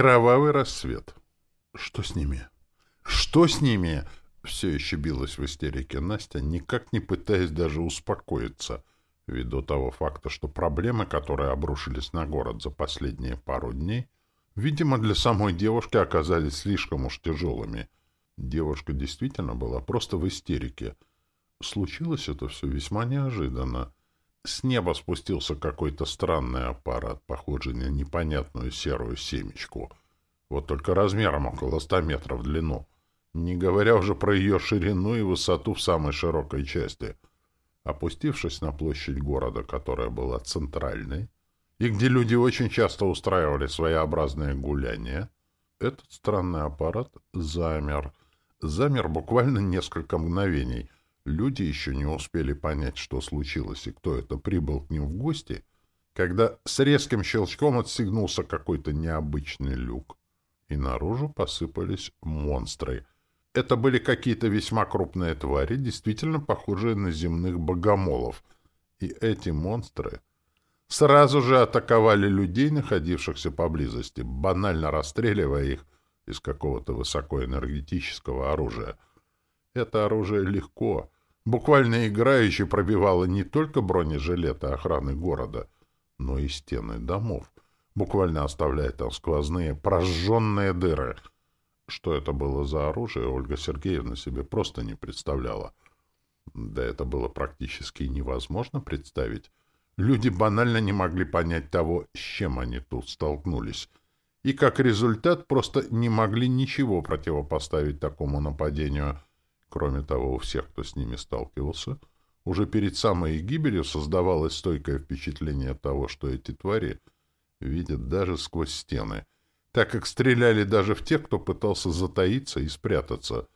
Кровавый рассвет. Что с ними? Что с ними? Все еще билась в истерике Настя, никак не пытаясь даже успокоиться, ввиду того факта, что проблемы, которые обрушились на город за последние пару дней, видимо, для самой девушки оказались слишком уж тяжелыми. Девушка действительно была просто в истерике. Случилось это все весьма неожиданно. С неба спустился какой-то странный аппарат, похожий на непонятную серую семечку. Вот только размером около ста метров в длину. Не говоря уже про ее ширину и высоту в самой широкой части. Опустившись на площадь города, которая была центральной, и где люди очень часто устраивали своеобразные гуляния, этот странный аппарат замер. Замер буквально несколько мгновений — Люди еще не успели понять, что случилось и кто это прибыл к ним в гости, когда с резким щелчком отстегнулся какой-то необычный люк, и наружу посыпались монстры. Это были какие-то весьма крупные твари, действительно похожие на земных богомолов, и эти монстры сразу же атаковали людей, находившихся поблизости, банально расстреливая их из какого-то высокоэнергетического оружия — это оружие легко, буквально играюще пробивало не только бронежилеты охраны города, но и стены домов, буквально оставляя там сквозные прожженные дыры. Что это было за оружие, Ольга Сергеевна себе просто не представляла. Да это было практически невозможно представить. Люди банально не могли понять того, с чем они тут столкнулись. И как результат просто не могли ничего противопоставить такому нападению — Кроме того, у всех, кто с ними сталкивался, уже перед самой гибелью создавалось стойкое впечатление того, что эти твари видят даже сквозь стены, так как стреляли даже в тех, кто пытался затаиться и спрятаться.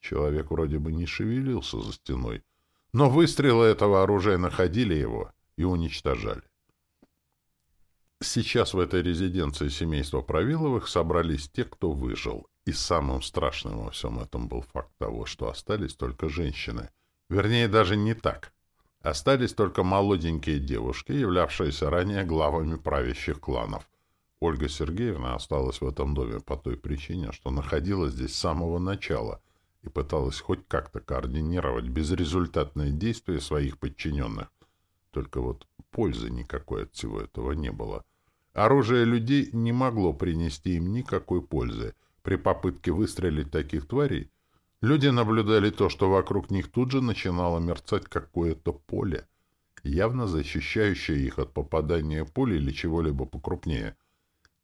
Человек вроде бы не шевелился за стеной, но выстрелы этого оружия находили его и уничтожали. Сейчас в этой резиденции семейства Правиловых собрались те, кто выжил, и самым страшным во всем этом был факт того, что остались только женщины. Вернее, даже не так. Остались только молоденькие девушки, являвшиеся ранее главами правящих кланов. Ольга Сергеевна осталась в этом доме по той причине, что находилась здесь с самого начала и пыталась хоть как-то координировать безрезультатные действия своих подчиненных. Только вот пользы никакой от всего этого не было. Оружие людей не могло принести им никакой пользы — при попытке выстрелить таких тварей, люди наблюдали то, что вокруг них тут же начинало мерцать какое-то поле, явно защищающее их от попадания пули или чего-либо покрупнее.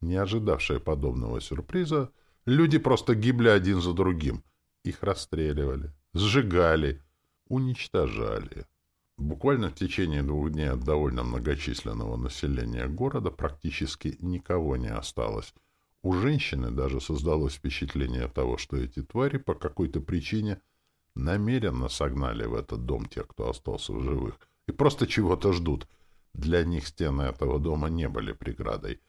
Не ожидавшие подобного сюрприза, люди просто гибли один за другим. Их расстреливали, сжигали, уничтожали. Буквально в течение двух дней от довольно многочисленного населения города практически никого не осталось, у женщины даже создалось впечатление того, что эти твари по какой-то причине намеренно согнали в этот дом тех, кто остался в живых, и просто чего-то ждут. Для них стены этого дома не были преградой.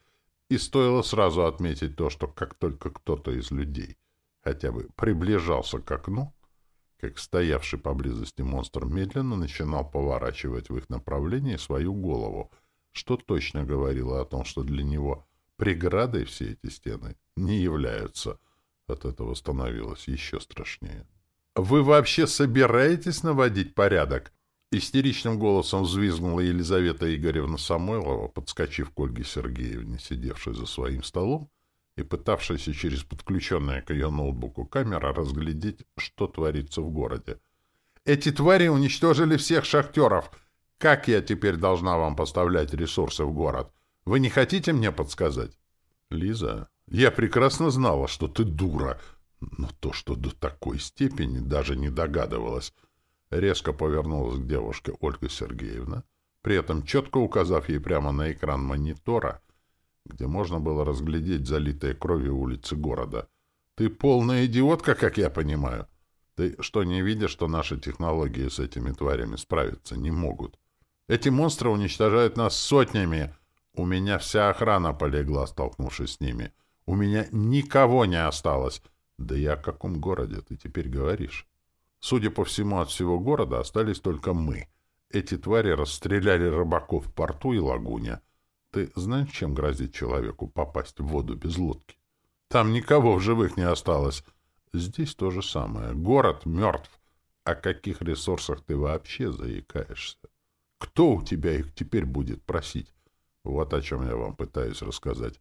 И стоило сразу отметить то, что как только кто-то из людей хотя бы приближался к окну, как стоявший поблизости монстр медленно начинал поворачивать в их направлении свою голову, что точно говорило о том, что для него — Преградой все эти стены не являются. От этого становилось еще страшнее. «Вы вообще собираетесь наводить порядок?» Истеричным голосом взвизгнула Елизавета Игоревна Самойлова, подскочив к Ольге Сергеевне, сидевшей за своим столом и пытавшейся через подключенное к ее ноутбуку камера разглядеть, что творится в городе. «Эти твари уничтожили всех шахтеров! Как я теперь должна вам поставлять ресурсы в город? Вы не хотите мне подсказать? Лиза, я прекрасно знала, что ты дура, но то, что до такой степени даже не догадывалась. Резко повернулась к девушке Ольга Сергеевна, при этом четко указав ей прямо на экран монитора, где можно было разглядеть залитые кровью улицы города. «Ты полная идиотка, как я понимаю. Ты что, не видишь, что наши технологии с этими тварями справиться не могут? Эти монстры уничтожают нас сотнями, у меня вся охрана полегла, столкнувшись с ними. У меня никого не осталось. Да я о каком городе ты теперь говоришь? Судя по всему, от всего города остались только мы. Эти твари расстреляли рыбаков в порту и лагуне. Ты знаешь, чем грозит человеку попасть в воду без лодки? Там никого в живых не осталось. Здесь то же самое. Город мертв. О каких ресурсах ты вообще заикаешься? Кто у тебя их теперь будет просить? Вот о чем я вам пытаюсь рассказать.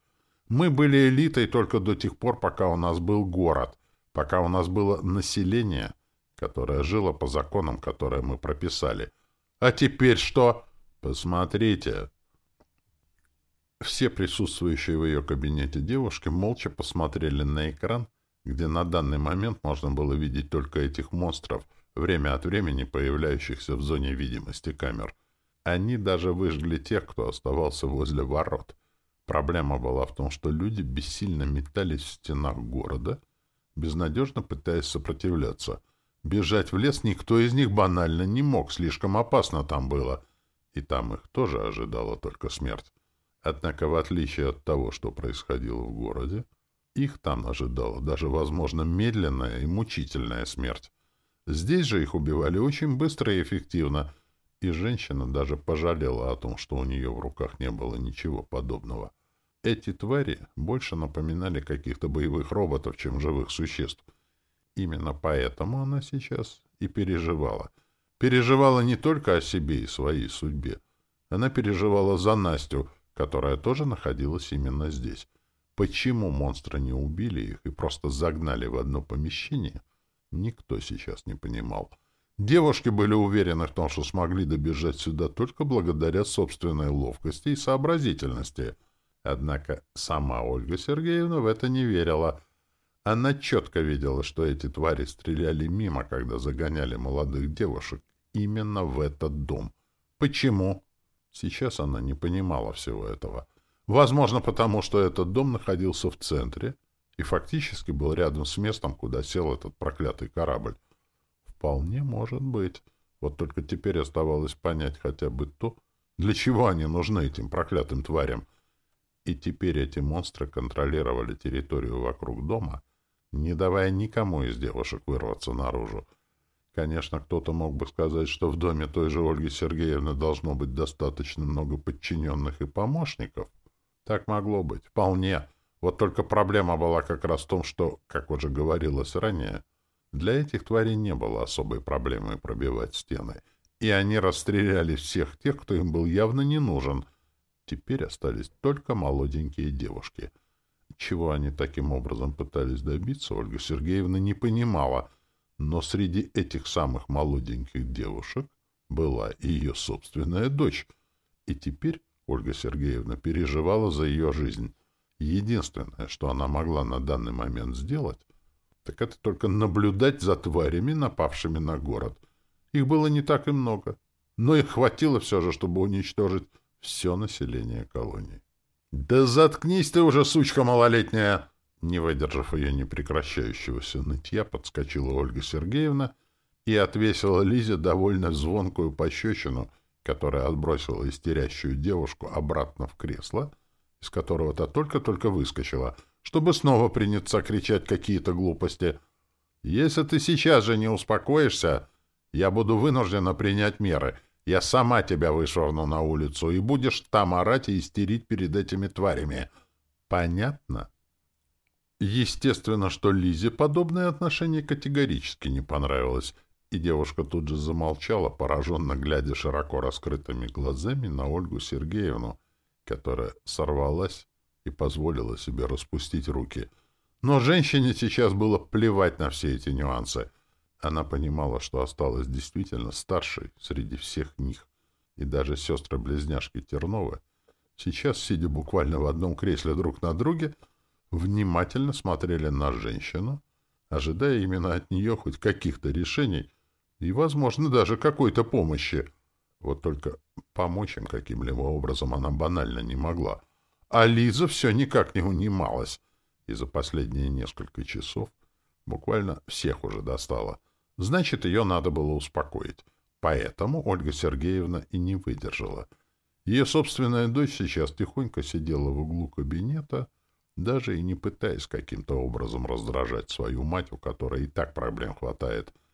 Мы были элитой только до тех пор, пока у нас был город, пока у нас было население, которое жило по законам, которые мы прописали. А теперь что? Посмотрите. Все присутствующие в ее кабинете девушки молча посмотрели на экран, где на данный момент можно было видеть только этих монстров, время от времени появляющихся в зоне видимости камер. Они даже выжгли тех, кто оставался возле ворот. Проблема была в том, что люди бессильно метались в стенах города, безнадежно пытаясь сопротивляться. Бежать в лес никто из них банально не мог, слишком опасно там было. И там их тоже ожидала только смерть. Однако, в отличие от того, что происходило в городе, их там ожидала даже, возможно, медленная и мучительная смерть. Здесь же их убивали очень быстро и эффективно, и женщина даже пожалела о том, что у нее в руках не было ничего подобного. Эти твари больше напоминали каких-то боевых роботов, чем живых существ. Именно поэтому она сейчас и переживала. Переживала не только о себе и своей судьбе. Она переживала за Настю, которая тоже находилась именно здесь. Почему монстры не убили их и просто загнали в одно помещение, никто сейчас не понимал. Девушки были уверены в том, что смогли добежать сюда только благодаря собственной ловкости и сообразительности. Однако сама Ольга Сергеевна в это не верила. Она четко видела, что эти твари стреляли мимо, когда загоняли молодых девушек именно в этот дом. Почему? Сейчас она не понимала всего этого. Возможно, потому что этот дом находился в центре и фактически был рядом с местом, куда сел этот проклятый корабль. Вполне может быть. Вот только теперь оставалось понять хотя бы то, для чего они нужны этим проклятым тварям. И теперь эти монстры контролировали территорию вокруг дома, не давая никому из девушек вырваться наружу. Конечно, кто-то мог бы сказать, что в доме той же Ольги Сергеевны должно быть достаточно много подчиненных и помощников — так могло быть. Вполне. Вот только проблема была как раз в том, что, как уже говорилось ранее, для этих тварей не было особой проблемы пробивать стены. И они расстреляли всех тех, кто им был явно не нужен. Теперь остались только молоденькие девушки. Чего они таким образом пытались добиться, Ольга Сергеевна не понимала. Но среди этих самых молоденьких девушек была и ее собственная дочь. И теперь Ольга Сергеевна переживала за ее жизнь. Единственное, что она могла на данный момент сделать, так это только наблюдать за тварями, напавшими на город. Их было не так и много, но их хватило все же, чтобы уничтожить все население колонии. «Да заткнись ты уже, сучка малолетняя!» Не выдержав ее непрекращающегося нытья, подскочила Ольга Сергеевна и отвесила Лизе довольно звонкую пощечину — которая отбросила истерящую девушку обратно в кресло, из которого та только-только выскочила, чтобы снова приняться кричать какие-то глупости. «Если ты сейчас же не успокоишься, я буду вынуждена принять меры. Я сама тебя вышвырну на улицу, и будешь там орать и истерить перед этими тварями. Понятно?» Естественно, что Лизе подобное отношение категорически не понравилось, и девушка тут же замолчала, пораженно глядя широко раскрытыми глазами на Ольгу Сергеевну, которая сорвалась и позволила себе распустить руки. Но женщине сейчас было плевать на все эти нюансы. Она понимала, что осталась действительно старшей среди всех них. И даже сестры-близняшки Терновы, сейчас, сидя буквально в одном кресле друг на друге, внимательно смотрели на женщину, ожидая именно от нее хоть каких-то решений, и, возможно, даже какой-то помощи. Вот только помочь им каким-либо образом она банально не могла. А Лиза все никак не унималась. И за последние несколько часов буквально всех уже достала. Значит, ее надо было успокоить. Поэтому Ольга Сергеевна и не выдержала. Ее собственная дочь сейчас тихонько сидела в углу кабинета, даже и не пытаясь каким-то образом раздражать свою мать, у которой и так проблем хватает —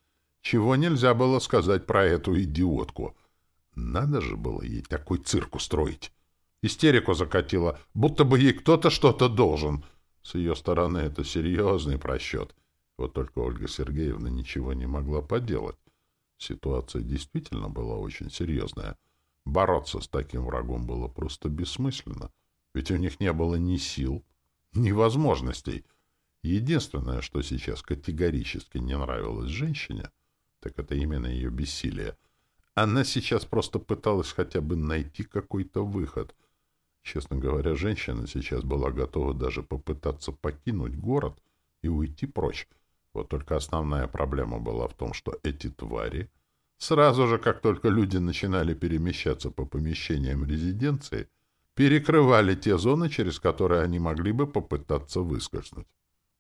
чего нельзя было сказать про эту идиотку. Надо же было ей такой цирк устроить. Истерику закатила, будто бы ей кто-то что-то должен. С ее стороны это серьезный просчет. Вот только Ольга Сергеевна ничего не могла поделать. Ситуация действительно была очень серьезная. Бороться с таким врагом было просто бессмысленно, ведь у них не было ни сил, ни возможностей. Единственное, что сейчас категорически не нравилось женщине, так это именно ее бессилие. Она сейчас просто пыталась хотя бы найти какой-то выход. Честно говоря, женщина сейчас была готова даже попытаться покинуть город и уйти прочь. Вот только основная проблема была в том, что эти твари, сразу же, как только люди начинали перемещаться по помещениям резиденции, перекрывали те зоны, через которые они могли бы попытаться выскользнуть.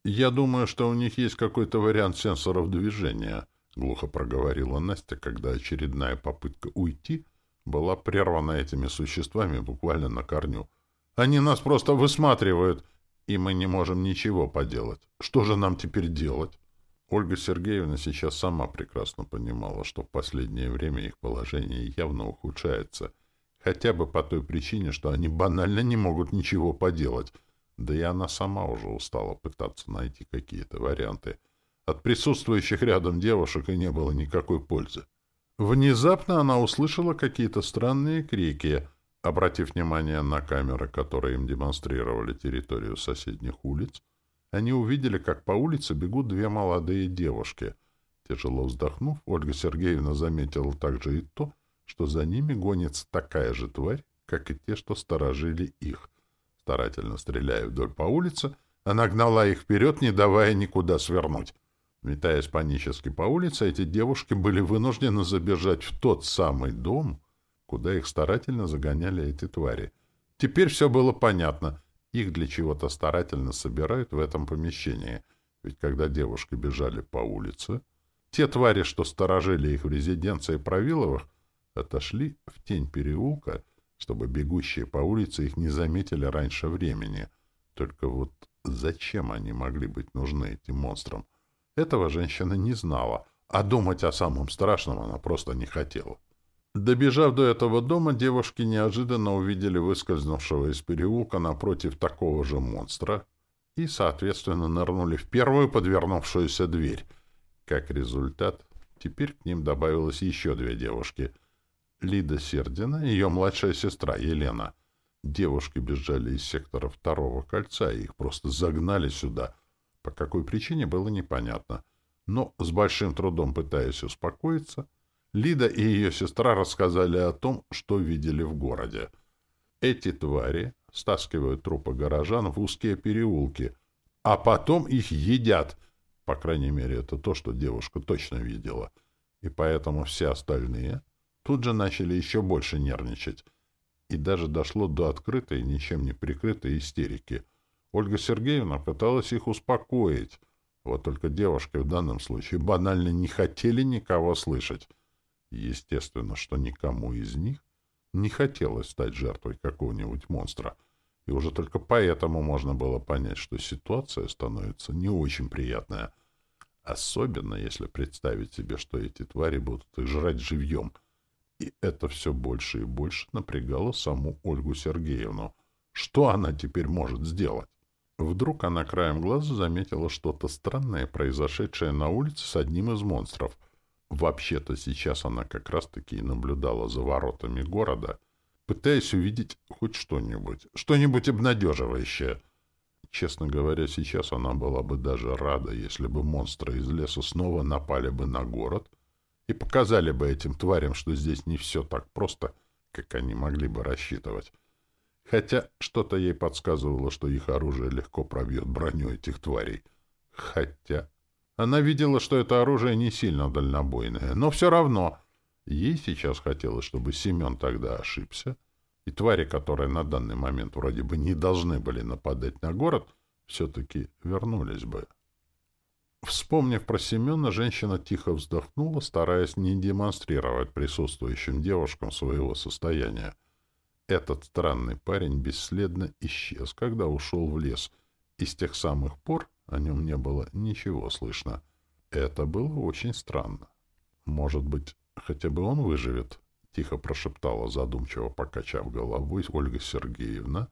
«Я думаю, что у них есть какой-то вариант сенсоров движения», — глухо проговорила Настя, когда очередная попытка уйти была прервана этими существами буквально на корню. «Они нас просто высматривают, и мы не можем ничего поделать. Что же нам теперь делать?» Ольга Сергеевна сейчас сама прекрасно понимала, что в последнее время их положение явно ухудшается, хотя бы по той причине, что они банально не могут ничего поделать. Да и она сама уже устала пытаться найти какие-то варианты. От присутствующих рядом девушек и не было никакой пользы. Внезапно она услышала какие-то странные крики. Обратив внимание на камеры, которые им демонстрировали территорию соседних улиц, они увидели, как по улице бегут две молодые девушки. Тяжело вздохнув, Ольга Сергеевна заметила также и то, что за ними гонится такая же тварь, как и те, что сторожили их. Старательно стреляя вдоль по улице, она гнала их вперед, не давая никуда свернуть. Метаясь панически по улице, эти девушки были вынуждены забежать в тот самый дом, куда их старательно загоняли эти твари. Теперь все было понятно — их для чего-то старательно собирают в этом помещении. Ведь когда девушки бежали по улице, те твари, что сторожили их в резиденции Правиловых, отошли в тень переулка, чтобы бегущие по улице их не заметили раньше времени. Только вот зачем они могли быть нужны этим монстрам? Этого женщина не знала, а думать о самом страшном она просто не хотела. Добежав до этого дома, девушки неожиданно увидели выскользнувшего из переулка напротив такого же монстра и, соответственно, нырнули в первую подвернувшуюся дверь. Как результат, теперь к ним добавилось еще две девушки. Лида Сердина и ее младшая сестра Елена. Девушки бежали из сектора второго кольца, и их просто загнали сюда. По какой причине, было непонятно. Но, с большим трудом пытаясь успокоиться, — Лида и ее сестра рассказали о том, что видели в городе. Эти твари стаскивают трупы горожан в узкие переулки, а потом их едят. По крайней мере, это то, что девушка точно видела. И поэтому все остальные тут же начали еще больше нервничать. И даже дошло до открытой, ничем не прикрытой истерики. Ольга Сергеевна пыталась их успокоить. Вот только девушки в данном случае банально не хотели никого слышать. Естественно, что никому из них не хотелось стать жертвой какого-нибудь монстра, и уже только поэтому можно было понять, что ситуация становится не очень приятная, особенно если представить себе, что эти твари будут их жрать живьем. И это все больше и больше напрягало саму Ольгу Сергеевну. Что она теперь может сделать? Вдруг она краем глаза заметила что-то странное, произошедшее на улице с одним из монстров — Вообще-то сейчас она как раз-таки и наблюдала за воротами города, пытаясь увидеть хоть что-нибудь, что-нибудь обнадеживающее. Честно говоря, сейчас она была бы даже рада, если бы монстры из леса снова напали бы на город и показали бы этим тварям, что здесь не все так просто, как они могли бы рассчитывать. Хотя что-то ей подсказывало, что их оружие легко пробьет броню этих тварей. Хотя... Она видела, что это оружие не сильно дальнобойное, но все равно ей сейчас хотелось, чтобы Семен тогда ошибся, и твари, которые на данный момент вроде бы не должны были нападать на город, все-таки вернулись бы. Вспомнив про Семена, женщина тихо вздохнула, стараясь не демонстрировать присутствующим девушкам своего состояния. Этот странный парень бесследно исчез, когда ушел в лес, и с тех самых пор о нем не было ничего слышно. Это было очень странно. Может быть, хотя бы он выживет? Тихо прошептала задумчиво, покачав головой Ольга Сергеевна,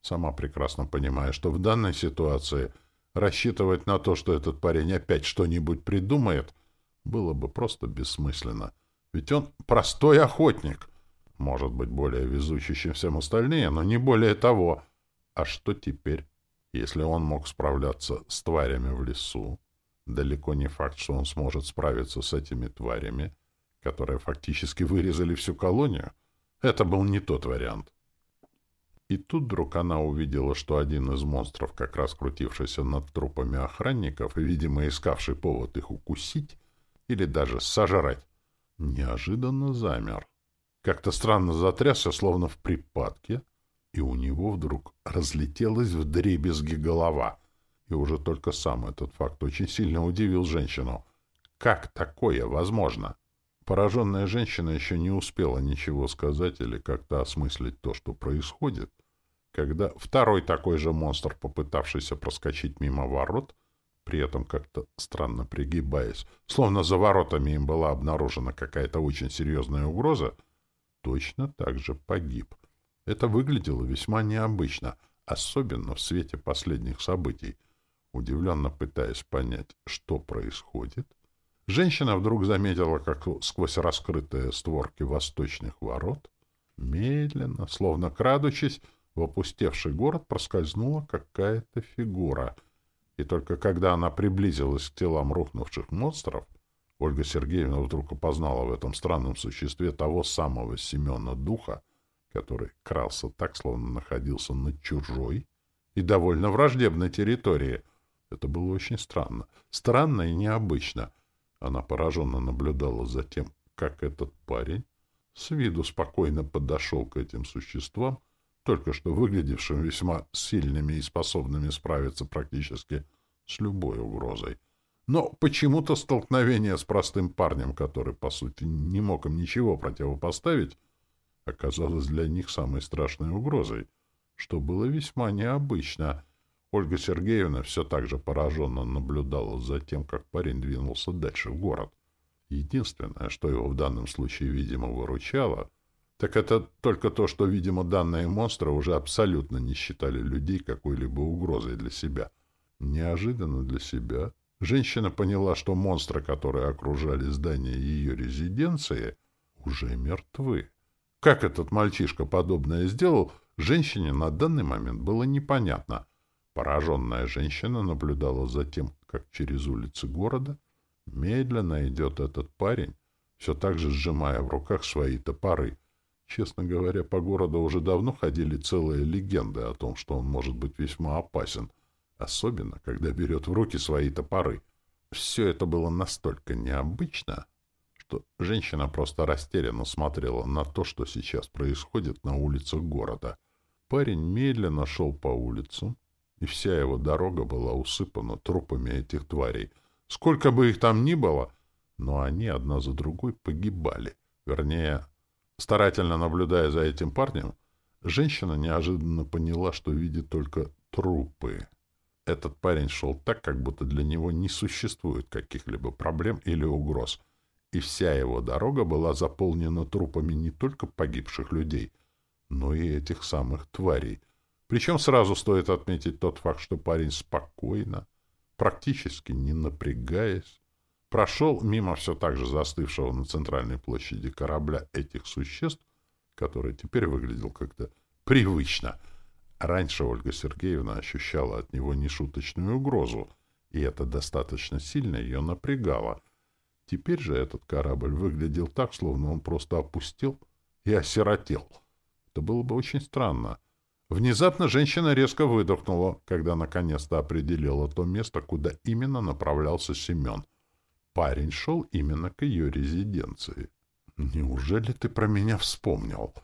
сама прекрасно понимая, что в данной ситуации рассчитывать на то, что этот парень опять что-нибудь придумает, было бы просто бессмысленно. Ведь он простой охотник. Может быть, более везучий, чем всем остальные, но не более того. А что теперь, если он мог справляться с тварями в лесу? Далеко не факт, что он сможет справиться с этими тварями, которые фактически вырезали всю колонию. Это был не тот вариант. И тут вдруг она увидела, что один из монстров, как раз крутившийся над трупами охранников и, видимо, искавший повод их укусить или даже сожрать, неожиданно замер. Как-то странно затрясся, словно в припадке, и у него вдруг разлетелась в дребезги голова. И уже только сам этот факт очень сильно удивил женщину. Как такое возможно? Пораженная женщина еще не успела ничего сказать или как-то осмыслить то, что происходит, когда второй такой же монстр, попытавшийся проскочить мимо ворот, при этом как-то странно пригибаясь, словно за воротами им была обнаружена какая-то очень серьезная угроза, точно так же погиб. Это выглядело весьма необычно, особенно в свете последних событий. Удивленно пытаясь понять, что происходит, Женщина вдруг заметила, как сквозь раскрытые створки восточных ворот, медленно, словно крадучись, в опустевший город проскользнула какая-то фигура. И только когда она приблизилась к телам рухнувших монстров, Ольга Сергеевна вдруг опознала в этом странном существе того самого Семена Духа, который крался так, словно находился на чужой и довольно враждебной территории. Это было очень странно. Странно и необычно — она пораженно наблюдала за тем, как этот парень с виду спокойно подошел к этим существам, только что выглядевшим весьма сильными и способными справиться практически с любой угрозой. Но почему-то столкновение с простым парнем, который, по сути, не мог им ничего противопоставить, оказалось для них самой страшной угрозой, что было весьма необычно — Ольга Сергеевна все так же пораженно наблюдала за тем, как парень двинулся дальше в город. Единственное, что его в данном случае, видимо, выручало, так это только то, что, видимо, данные монстры уже абсолютно не считали людей какой-либо угрозой для себя. Неожиданно для себя женщина поняла, что монстры, которые окружали здание ее резиденции, уже мертвы. Как этот мальчишка подобное сделал, женщине на данный момент было непонятно — Пораженная женщина наблюдала за тем, как через улицы города медленно идет этот парень, все так же сжимая в руках свои топоры. Честно говоря, по городу уже давно ходили целые легенды о том, что он может быть весьма опасен, особенно, когда берет в руки свои топоры. Все это было настолько необычно, что женщина просто растерянно смотрела на то, что сейчас происходит на улицах города. Парень медленно шел по улицам, и вся его дорога была усыпана трупами этих тварей. Сколько бы их там ни было, но они одна за другой погибали. Вернее, старательно наблюдая за этим парнем, женщина неожиданно поняла, что видит только трупы. Этот парень шел так, как будто для него не существует каких-либо проблем или угроз, и вся его дорога была заполнена трупами не только погибших людей, но и этих самых тварей — причем сразу стоит отметить тот факт, что парень спокойно, практически не напрягаясь, прошел мимо все так же застывшего на центральной площади корабля этих существ, который теперь выглядел как-то привычно. Раньше Ольга Сергеевна ощущала от него нешуточную угрозу, и это достаточно сильно ее напрягало. Теперь же этот корабль выглядел так, словно он просто опустил и осиротел. Это было бы очень странно. Внезапно женщина резко выдохнула, когда наконец-то определила то место, куда именно направлялся Семен. Парень шел именно к ее резиденции. «Неужели ты про меня вспомнил?»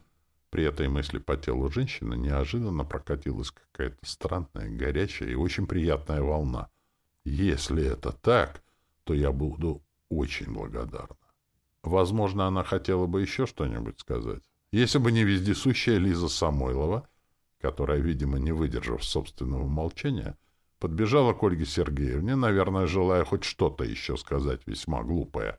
При этой мысли по телу женщины неожиданно прокатилась какая-то странная, горячая и очень приятная волна. «Если это так, то я буду очень благодарна». Возможно, она хотела бы еще что-нибудь сказать. Если бы не вездесущая Лиза Самойлова — которая, видимо, не выдержав собственного молчания, подбежала к Ольге Сергеевне, наверное, желая хоть что-то еще сказать весьма глупое,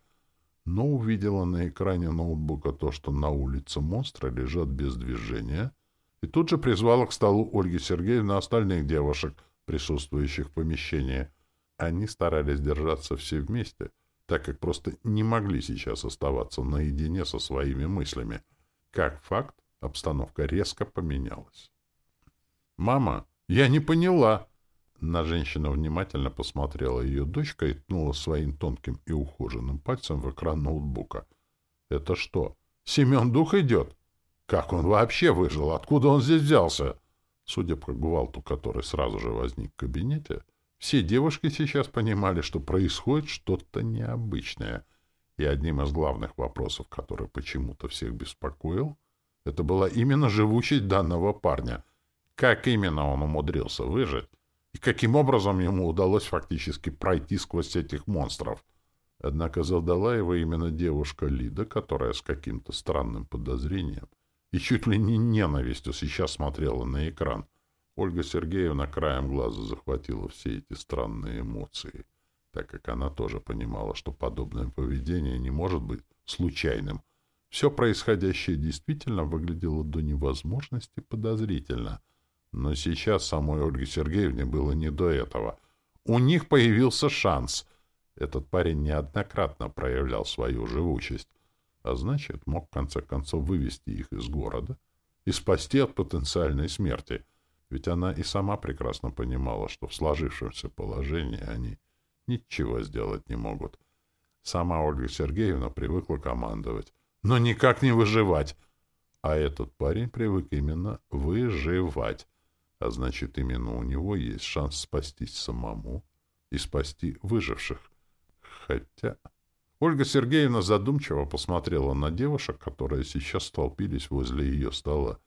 но увидела на экране ноутбука то, что на улице монстры лежат без движения, и тут же призвала к столу Ольги Сергеевны остальных девушек, присутствующих в помещении. Они старались держаться все вместе, так как просто не могли сейчас оставаться наедине со своими мыслями. Как факт, обстановка резко поменялась. «Мама, я не поняла!» На женщину внимательно посмотрела ее дочка и ткнула своим тонким и ухоженным пальцем в экран ноутбука. «Это что, Семен Дух идет? Как он вообще выжил? Откуда он здесь взялся?» Судя по гвалту, который сразу же возник в кабинете, все девушки сейчас понимали, что происходит что-то необычное. И одним из главных вопросов, который почему-то всех беспокоил, это была именно живучесть данного парня. Как именно он умудрился выжить? И каким образом ему удалось фактически пройти сквозь этих монстров? Однако задала его именно девушка Лида, которая с каким-то странным подозрением и чуть ли не ненавистью сейчас смотрела на экран. Ольга Сергеевна краем глаза захватила все эти странные эмоции, так как она тоже понимала, что подобное поведение не может быть случайным. Все происходящее действительно выглядело до невозможности подозрительно — но сейчас самой Ольге Сергеевне было не до этого. У них появился шанс. Этот парень неоднократно проявлял свою живучесть, а значит, мог в конце концов вывести их из города и спасти от потенциальной смерти. Ведь она и сама прекрасно понимала, что в сложившемся положении они ничего сделать не могут. Сама Ольга Сергеевна привыкла командовать, но никак не выживать. А этот парень привык именно выживать а значит, именно у него есть шанс спастись самому и спасти выживших. Хотя... Ольга Сергеевна задумчиво посмотрела на девушек, которые сейчас столпились возле ее стола.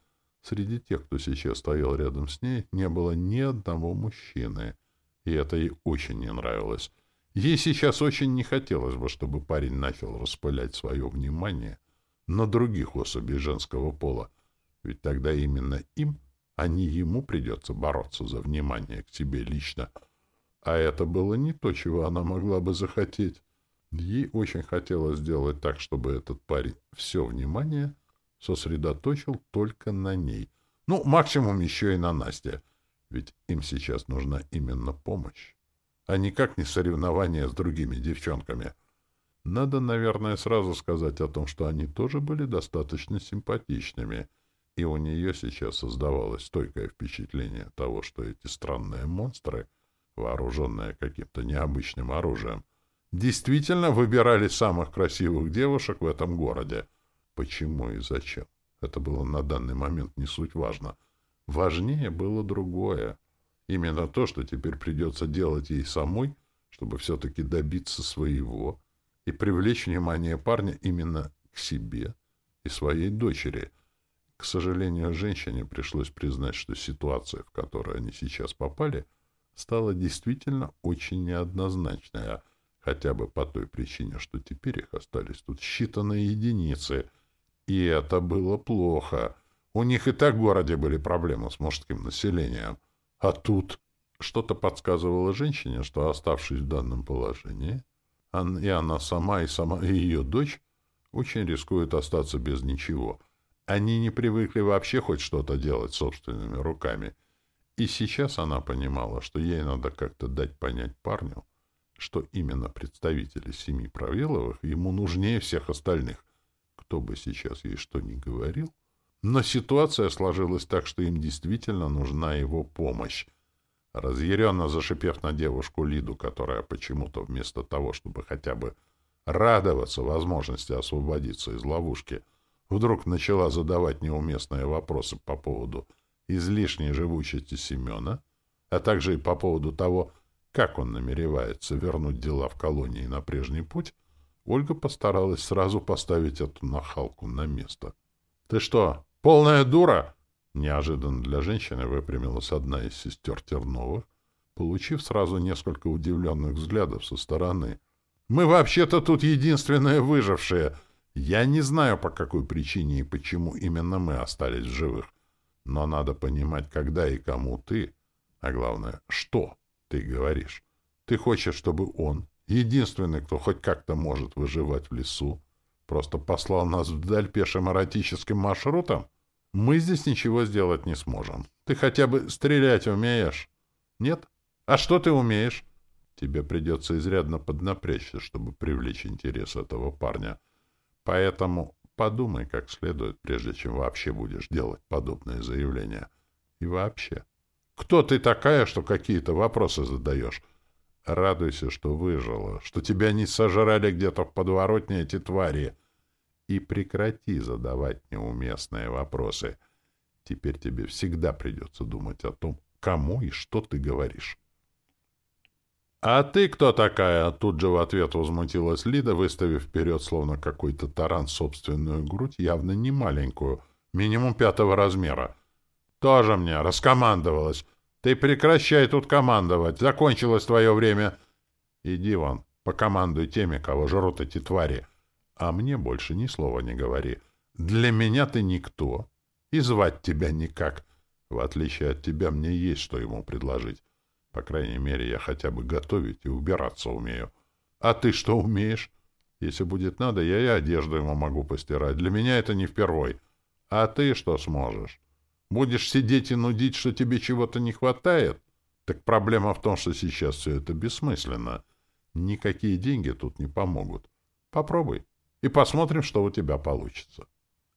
Среди тех, кто сейчас стоял рядом с ней, не было ни одного мужчины, и это ей очень не нравилось. Ей сейчас очень не хотелось бы, чтобы парень начал распылять свое внимание на других особей женского пола, ведь тогда именно им а не ему придется бороться за внимание к себе лично. А это было не то, чего она могла бы захотеть. Ей очень хотелось сделать так, чтобы этот парень все внимание сосредоточил только на ней. Ну, максимум еще и на Насте. Ведь им сейчас нужна именно помощь, а никак не соревнование с другими девчонками. Надо, наверное, сразу сказать о том, что они тоже были достаточно симпатичными — и у нее сейчас создавалось стойкое впечатление того, что эти странные монстры, вооруженные каким-то необычным оружием, действительно выбирали самых красивых девушек в этом городе. Почему и зачем? Это было на данный момент не суть важно. Важнее было другое. Именно то, что теперь придется делать ей самой, чтобы все-таки добиться своего и привлечь внимание парня именно к себе и своей дочери — к сожалению, женщине пришлось признать, что ситуация, в которую они сейчас попали, стала действительно очень неоднозначная, хотя бы по той причине, что теперь их остались тут считанные единицы. И это было плохо. У них и так в городе были проблемы с мужским населением. А тут что-то подсказывало женщине, что, оставшись в данном положении, и она сама, и сама и ее дочь очень рискуют остаться без ничего — они не привыкли вообще хоть что-то делать собственными руками. И сейчас она понимала, что ей надо как-то дать понять парню, что именно представители семьи Правиловых ему нужнее всех остальных. Кто бы сейчас ей что ни говорил, но ситуация сложилась так, что им действительно нужна его помощь. Разъяренно зашипев на девушку Лиду, которая почему-то вместо того, чтобы хотя бы радоваться возможности освободиться из ловушки — вдруг начала задавать неуместные вопросы по поводу излишней живучести Семена, а также и по поводу того, как он намеревается вернуть дела в колонии на прежний путь, Ольга постаралась сразу поставить эту нахалку на место. — Ты что, полная дура? Неожиданно для женщины выпрямилась одна из сестер Терновых, получив сразу несколько удивленных взглядов со стороны. — Мы вообще-то тут единственные выжившие — я не знаю, по какой причине и почему именно мы остались в живых, но надо понимать, когда и кому ты, а главное, что ты говоришь. Ты хочешь, чтобы он, единственный, кто хоть как-то может выживать в лесу, просто послал нас вдаль пешим эротическим маршрутом? Мы здесь ничего сделать не сможем. Ты хотя бы стрелять умеешь? Нет? А что ты умеешь? Тебе придется изрядно поднапрячься, чтобы привлечь интерес этого парня. Поэтому подумай как следует, прежде чем вообще будешь делать подобные заявления. И вообще. Кто ты такая, что какие-то вопросы задаешь? Радуйся, что выжила, что тебя не сожрали где-то в подворотне эти твари. И прекрати задавать неуместные вопросы. Теперь тебе всегда придется думать о том, кому и что ты говоришь. «А ты кто такая?» Тут же в ответ возмутилась Лида, выставив вперед, словно какой-то таран, собственную грудь, явно не маленькую, минимум пятого размера. «Тоже мне раскомандовалась. Ты прекращай тут командовать. Закончилось твое время. Иди вон, покомандуй теми, кого жрут эти твари. А мне больше ни слова не говори. Для меня ты никто, и звать тебя никак. В отличие от тебя, мне есть что ему предложить». По крайней мере, я хотя бы готовить и убираться умею. А ты что умеешь? Если будет надо, я и одежду ему могу постирать. Для меня это не впервой. А ты что сможешь? Будешь сидеть и нудить, что тебе чего-то не хватает? Так проблема в том, что сейчас все это бессмысленно. Никакие деньги тут не помогут. Попробуй, и посмотрим, что у тебя получится.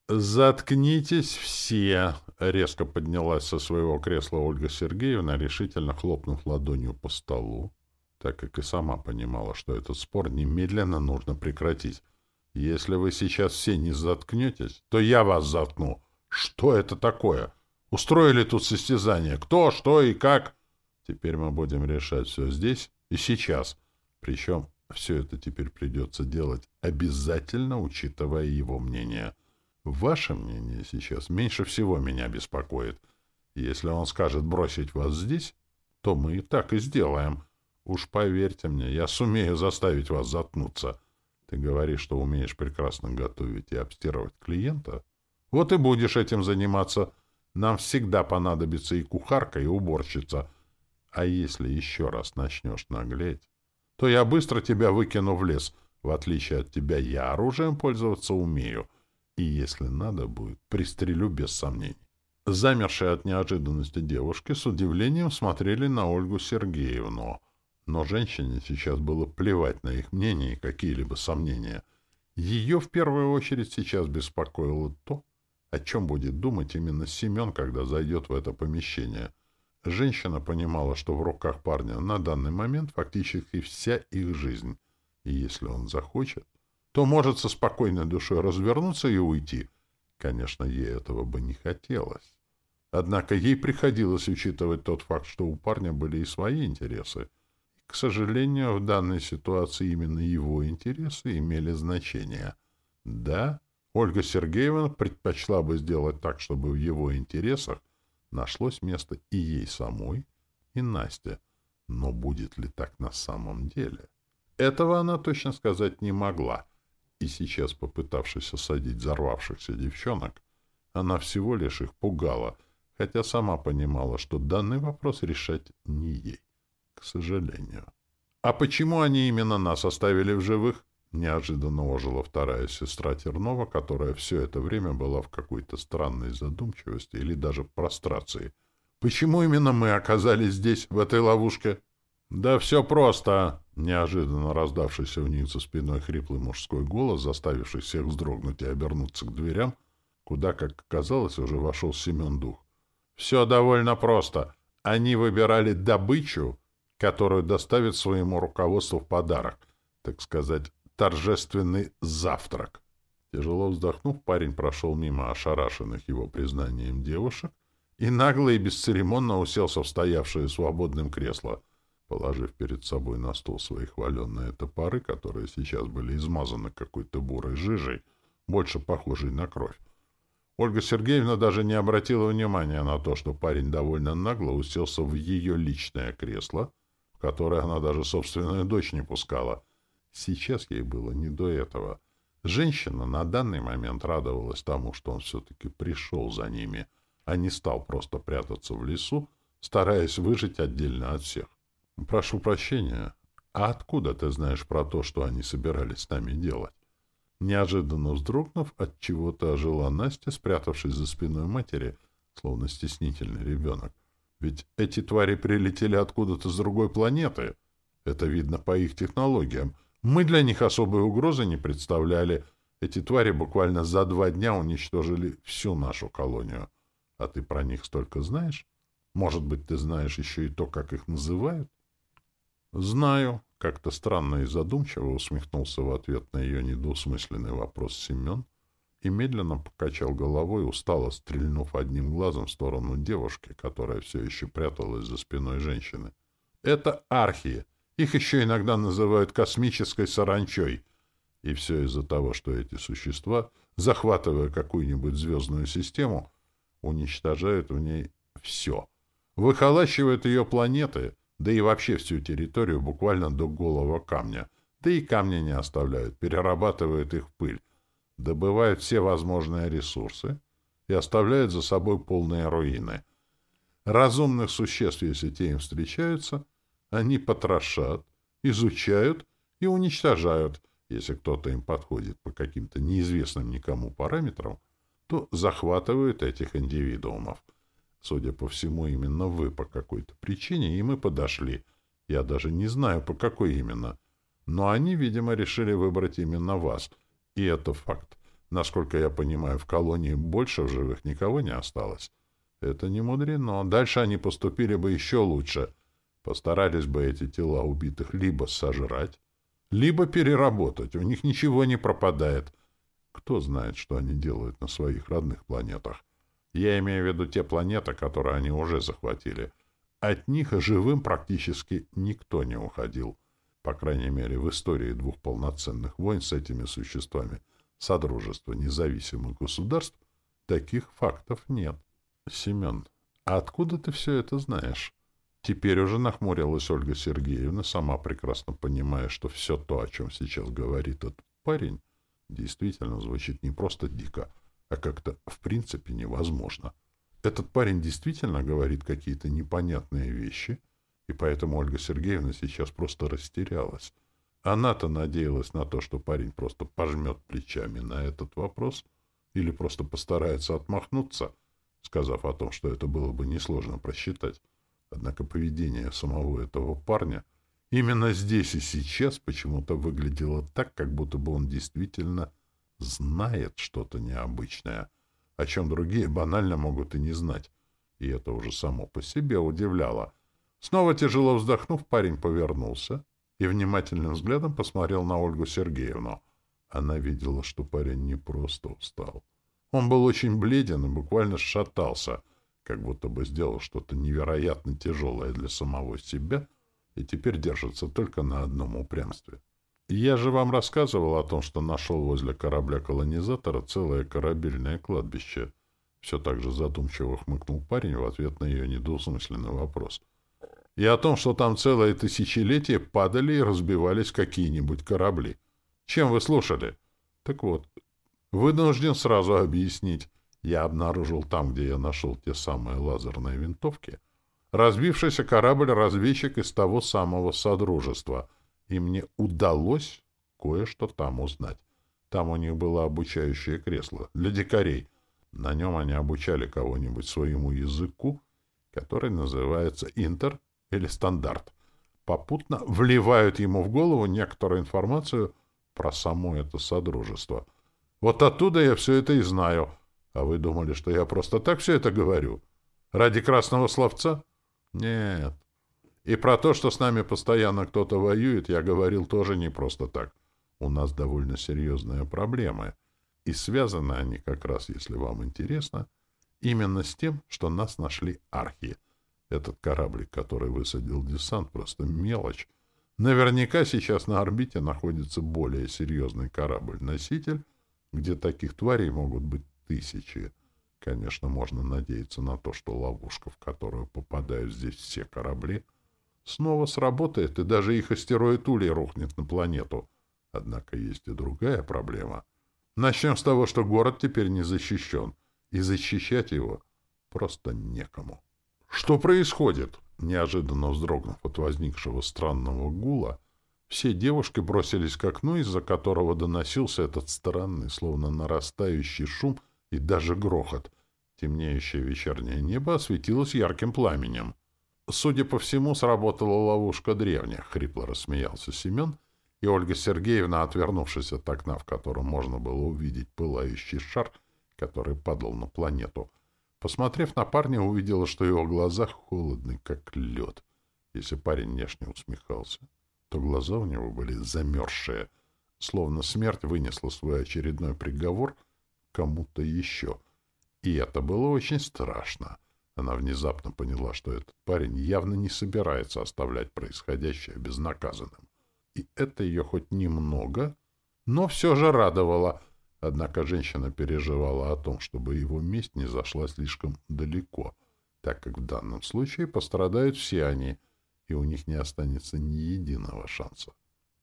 «Заткнитесь все!» — резко поднялась со своего кресла Ольга Сергеевна, решительно хлопнув ладонью по столу, так как и сама понимала, что этот спор немедленно нужно прекратить. «Если вы сейчас все не заткнетесь, то я вас заткну. Что это такое? Устроили тут состязание. Кто, что и как? Теперь мы будем решать все здесь и сейчас. Причем все это теперь придется делать, обязательно учитывая его мнение». Ваше мнение сейчас меньше всего меня беспокоит. Если он скажет бросить вас здесь, то мы и так и сделаем. Уж поверьте мне, я сумею заставить вас заткнуться. Ты говоришь, что умеешь прекрасно готовить и обстирывать клиента? Вот и будешь этим заниматься. Нам всегда понадобится и кухарка, и уборщица. А если еще раз начнешь наглеть, то я быстро тебя выкину в лес. В отличие от тебя, я оружием пользоваться умею — и, если надо будет, пристрелю без сомнений. Замершие от неожиданности девушки с удивлением смотрели на Ольгу Сергеевну. Но женщине сейчас было плевать на их мнение и какие-либо сомнения. Ее в первую очередь сейчас беспокоило то, о чем будет думать именно Семен, когда зайдет в это помещение. Женщина понимала, что в руках парня на данный момент фактически вся их жизнь. И если он захочет, то может со спокойной душой развернуться и уйти. Конечно, ей этого бы не хотелось. Однако ей приходилось учитывать тот факт, что у парня были и свои интересы. К сожалению, в данной ситуации именно его интересы имели значение. Да, Ольга Сергеевна предпочла бы сделать так, чтобы в его интересах нашлось место и ей самой, и Насте. Но будет ли так на самом деле? Этого она точно сказать не могла. И сейчас, попытавшись осадить взорвавшихся девчонок, она всего лишь их пугала, хотя сама понимала, что данный вопрос решать не ей, к сожалению. «А почему они именно нас оставили в живых?» Неожиданно ожила вторая сестра Тернова, которая все это время была в какой-то странной задумчивости или даже прострации. «Почему именно мы оказались здесь, в этой ловушке?» «Да все просто!» — неожиданно раздавшийся у них за спиной хриплый мужской голос, заставивший всех вздрогнуть и обернуться к дверям, куда, как оказалось, уже вошел Семен Дух. «Все довольно просто. Они выбирали добычу, которую доставят своему руководству в подарок, так сказать, торжественный завтрак». Тяжело вздохнув, парень прошел мимо ошарашенных его признанием девушек и нагло и бесцеремонно уселся в стоявшее свободным кресло — положив перед собой на стол свои хваленные топоры, которые сейчас были измазаны какой-то бурой жижей, больше похожей на кровь. Ольга Сергеевна даже не обратила внимания на то, что парень довольно нагло уселся в ее личное кресло, в которое она даже собственную дочь не пускала. Сейчас ей было не до этого. Женщина на данный момент радовалась тому, что он все-таки пришел за ними, а не стал просто прятаться в лесу, стараясь выжить отдельно от всех. «Прошу прощения. А откуда ты знаешь про то, что они собирались с нами делать?» Неожиданно вздрогнув, от чего-то ожила Настя, спрятавшись за спиной матери, словно стеснительный ребенок. Ведь эти твари прилетели откуда-то с другой планеты. Это видно по их технологиям. Мы для них особой угрозы не представляли. Эти твари буквально за два дня уничтожили всю нашу колонию. А ты про них столько знаешь? Может быть, ты знаешь еще и то, как их называют? Знаю. Как-то странно и задумчиво усмехнулся в ответ на ее недвусмысленный вопрос Семен и медленно покачал головой, устало стрельнув одним глазом в сторону девушки, которая все еще пряталась за спиной женщины. «Это архии. Их еще иногда называют космической саранчой. И все из-за того, что эти существа, захватывая какую-нибудь звездную систему, уничтожают в ней все. Выхолащивают ее планеты — да и вообще всю территорию буквально до голого камня. Да и камни не оставляют, перерабатывают их в пыль, добывают все возможные ресурсы и оставляют за собой полные руины. Разумных существ, если те им встречаются, они потрошат, изучают и уничтожают. Если кто-то им подходит по каким-то неизвестным никому параметрам, то захватывают этих индивидуумов — Судя по всему, именно вы по какой-то причине, и мы подошли. Я даже не знаю, по какой именно. Но они, видимо, решили выбрать именно вас. И это факт. Насколько я понимаю, в колонии больше в живых никого не осталось. Это не мудрено. Дальше они поступили бы еще лучше. Постарались бы эти тела убитых либо сожрать, либо переработать. У них ничего не пропадает. Кто знает, что они делают на своих родных планетах. Я имею в виду те планеты, которые они уже захватили. От них живым практически никто не уходил. По крайней мере, в истории двух полноценных войн с этими существами Содружества независимых государств таких фактов нет. Семен, а откуда ты все это знаешь? Теперь уже нахмурилась Ольга Сергеевна, сама прекрасно понимая, что все то, о чем сейчас говорит этот парень, действительно звучит не просто дико, а как-то в принципе невозможно. Этот парень действительно говорит какие-то непонятные вещи, и поэтому Ольга Сергеевна сейчас просто растерялась. Она-то надеялась на то, что парень просто пожмет плечами на этот вопрос или просто постарается отмахнуться, сказав о том, что это было бы несложно просчитать. Однако поведение самого этого парня именно здесь и сейчас почему-то выглядело так, как будто бы он действительно знает что-то необычное, о чем другие банально могут и не знать. И это уже само по себе удивляло. Снова тяжело вздохнув, парень повернулся и внимательным взглядом посмотрел на Ольгу Сергеевну. Она видела, что парень не просто устал. Он был очень бледен и буквально шатался, как будто бы сделал что-то невероятно тяжелое для самого себя и теперь держится только на одном упрямстве. Я же вам рассказывал о том, что нашел возле корабля-колонизатора целое корабельное кладбище. Все так же задумчиво хмыкнул парень в ответ на ее недвусмысленный вопрос. И о том, что там целое тысячелетие падали и разбивались какие-нибудь корабли. Чем вы слушали? Так вот, вынужден сразу объяснить. Я обнаружил там, где я нашел те самые лазерные винтовки, разбившийся корабль-разведчик из того самого Содружества — и мне удалось кое-что там узнать. Там у них было обучающее кресло для дикарей. На нем они обучали кого-нибудь своему языку, который называется интер или стандарт. Попутно вливают ему в голову некоторую информацию про само это содружество. Вот оттуда я все это и знаю. А вы думали, что я просто так все это говорю? Ради красного словца? Нет. И про то, что с нами постоянно кто-то воюет, я говорил тоже не просто так. У нас довольно серьезные проблемы. И связаны они как раз, если вам интересно, именно с тем, что нас нашли архи. Этот кораблик, который высадил десант, просто мелочь. Наверняка сейчас на орбите находится более серьезный корабль-носитель, где таких тварей могут быть тысячи. Конечно, можно надеяться на то, что ловушка, в которую попадают здесь все корабли — снова сработает, и даже их астероид Улей рухнет на планету. Однако есть и другая проблема. Начнем с того, что город теперь не защищен, и защищать его просто некому. Что происходит? Неожиданно вздрогнув от возникшего странного гула, Все девушки бросились к окну, из-за которого доносился этот странный, словно нарастающий шум и даже грохот. Темнеющее вечернее небо осветилось ярким пламенем. Судя по всему, сработала ловушка древних, — хрипло рассмеялся Семен, и Ольга Сергеевна, отвернувшись от окна, в котором можно было увидеть пылающий шар, который падал на планету, посмотрев на парня, увидела, что его глаза холодны, как лед. Если парень внешне усмехался, то глаза у него были замерзшие, словно смерть вынесла свой очередной приговор кому-то еще. И это было очень страшно. Она внезапно поняла, что этот парень явно не собирается оставлять происходящее безнаказанным. И это ее хоть немного, но все же радовало. Однако женщина переживала о том, чтобы его месть не зашла слишком далеко, так как в данном случае пострадают все они, и у них не останется ни единого шанса.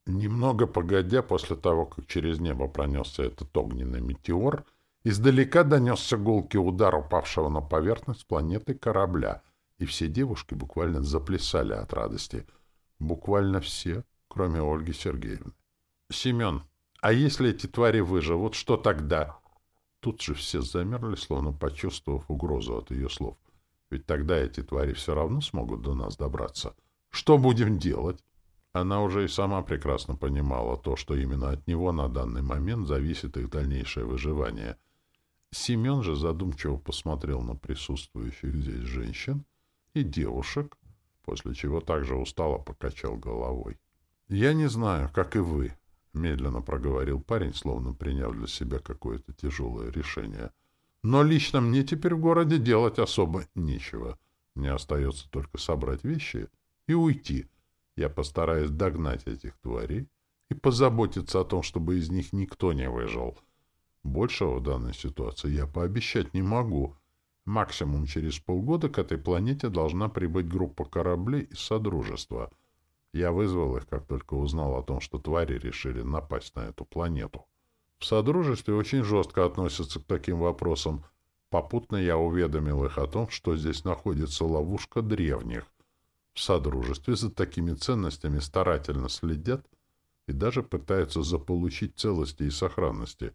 Немного погодя, после того, как через небо пронесся этот огненный метеор, издалека донесся гулкий удар упавшего на поверхность планеты корабля, и все девушки буквально заплясали от радости. Буквально все, кроме Ольги Сергеевны. «Семен, а если эти твари выживут, что тогда?» Тут же все замерли, словно почувствовав угрозу от ее слов. Ведь тогда эти твари все равно смогут до нас добраться. Что будем делать? Она уже и сама прекрасно понимала то, что именно от него на данный момент зависит их дальнейшее выживание. Семен же задумчиво посмотрел на присутствующих здесь женщин и девушек, после чего также устало покачал головой. «Я не знаю, как и вы», — медленно проговорил парень, словно приняв для себя какое-то тяжелое решение. «Но лично мне теперь в городе делать особо нечего. Мне остается только собрать вещи — и уйти. Я постараюсь догнать этих тварей и позаботиться о том, чтобы из них никто не выжил. Большего в данной ситуации я пообещать не могу. Максимум через полгода к этой планете должна прибыть группа кораблей из Содружества. Я вызвал их, как только узнал о том, что твари решили напасть на эту планету. В Содружестве очень жестко относятся к таким вопросам. Попутно я уведомил их о том, что здесь находится ловушка древних, в Содружестве за такими ценностями старательно следят и даже пытаются заполучить целости и сохранности.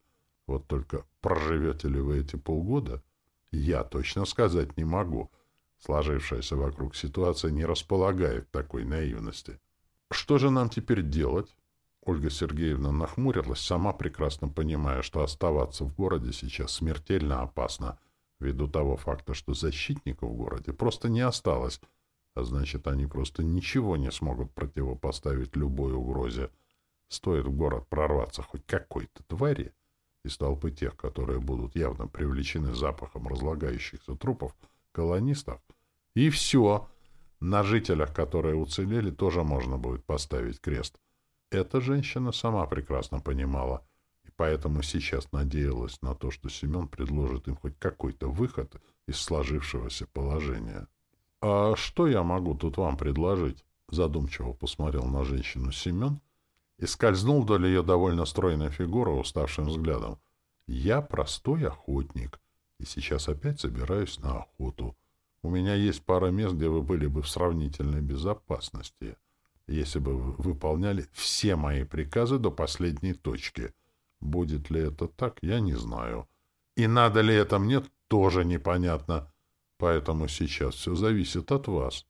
Вот только проживете ли вы эти полгода, я точно сказать не могу. Сложившаяся вокруг ситуация не располагает такой наивности. Что же нам теперь делать? Ольга Сергеевна нахмурилась, сама прекрасно понимая, что оставаться в городе сейчас смертельно опасно, ввиду того факта, что защитников в городе просто не осталось — а значит, они просто ничего не смогут противопоставить любой угрозе. Стоит в город прорваться хоть какой-то твари из толпы тех, которые будут явно привлечены запахом разлагающихся трупов колонистов, и все. На жителях, которые уцелели, тоже можно будет поставить крест. Эта женщина сама прекрасно понимала, и поэтому сейчас надеялась на то, что Семен предложит им хоть какой-то выход из сложившегося положения. «А что я могу тут вам предложить?» Задумчиво посмотрел на женщину Семен и скользнул вдоль ее довольно стройной фигуры уставшим взглядом. «Я простой охотник, и сейчас опять собираюсь на охоту. У меня есть пара мест, где вы были бы в сравнительной безопасности, если бы вы выполняли все мои приказы до последней точки. Будет ли это так, я не знаю. И надо ли это мне, тоже непонятно». Поэтому сейчас все зависит от вас.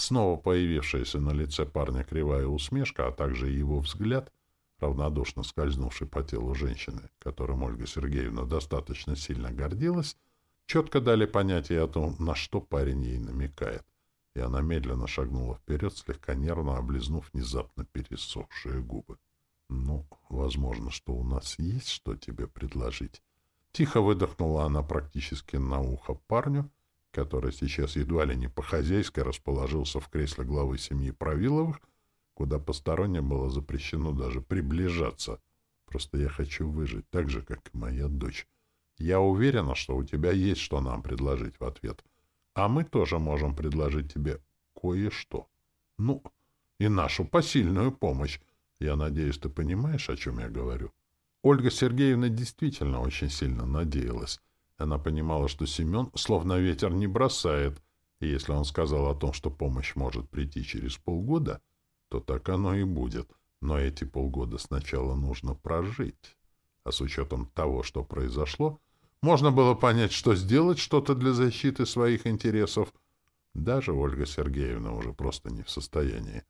Снова появившаяся на лице парня кривая усмешка, а также его взгляд, равнодушно скользнувший по телу женщины, которым Ольга Сергеевна достаточно сильно гордилась, четко дали понятие о том, на что парень ей намекает. И она медленно шагнула вперед, слегка нервно облизнув внезапно пересохшие губы. «Ну, возможно, что у нас есть что тебе предложить». Тихо выдохнула она практически на ухо парню, который сейчас едва ли не по-хозяйски расположился в кресле главы семьи Правиловых, куда посторонним было запрещено даже приближаться. Просто я хочу выжить так же, как и моя дочь. Я уверена, что у тебя есть что нам предложить в ответ. А мы тоже можем предложить тебе кое-что. Ну, и нашу посильную помощь. Я надеюсь, ты понимаешь, о чем я говорю. Ольга Сергеевна действительно очень сильно надеялась. Она понимала, что Семен словно ветер не бросает, и если он сказал о том, что помощь может прийти через полгода, то так оно и будет. Но эти полгода сначала нужно прожить. А с учетом того, что произошло, можно было понять, что сделать что-то для защиты своих интересов. Даже Ольга Сергеевна уже просто не в состоянии.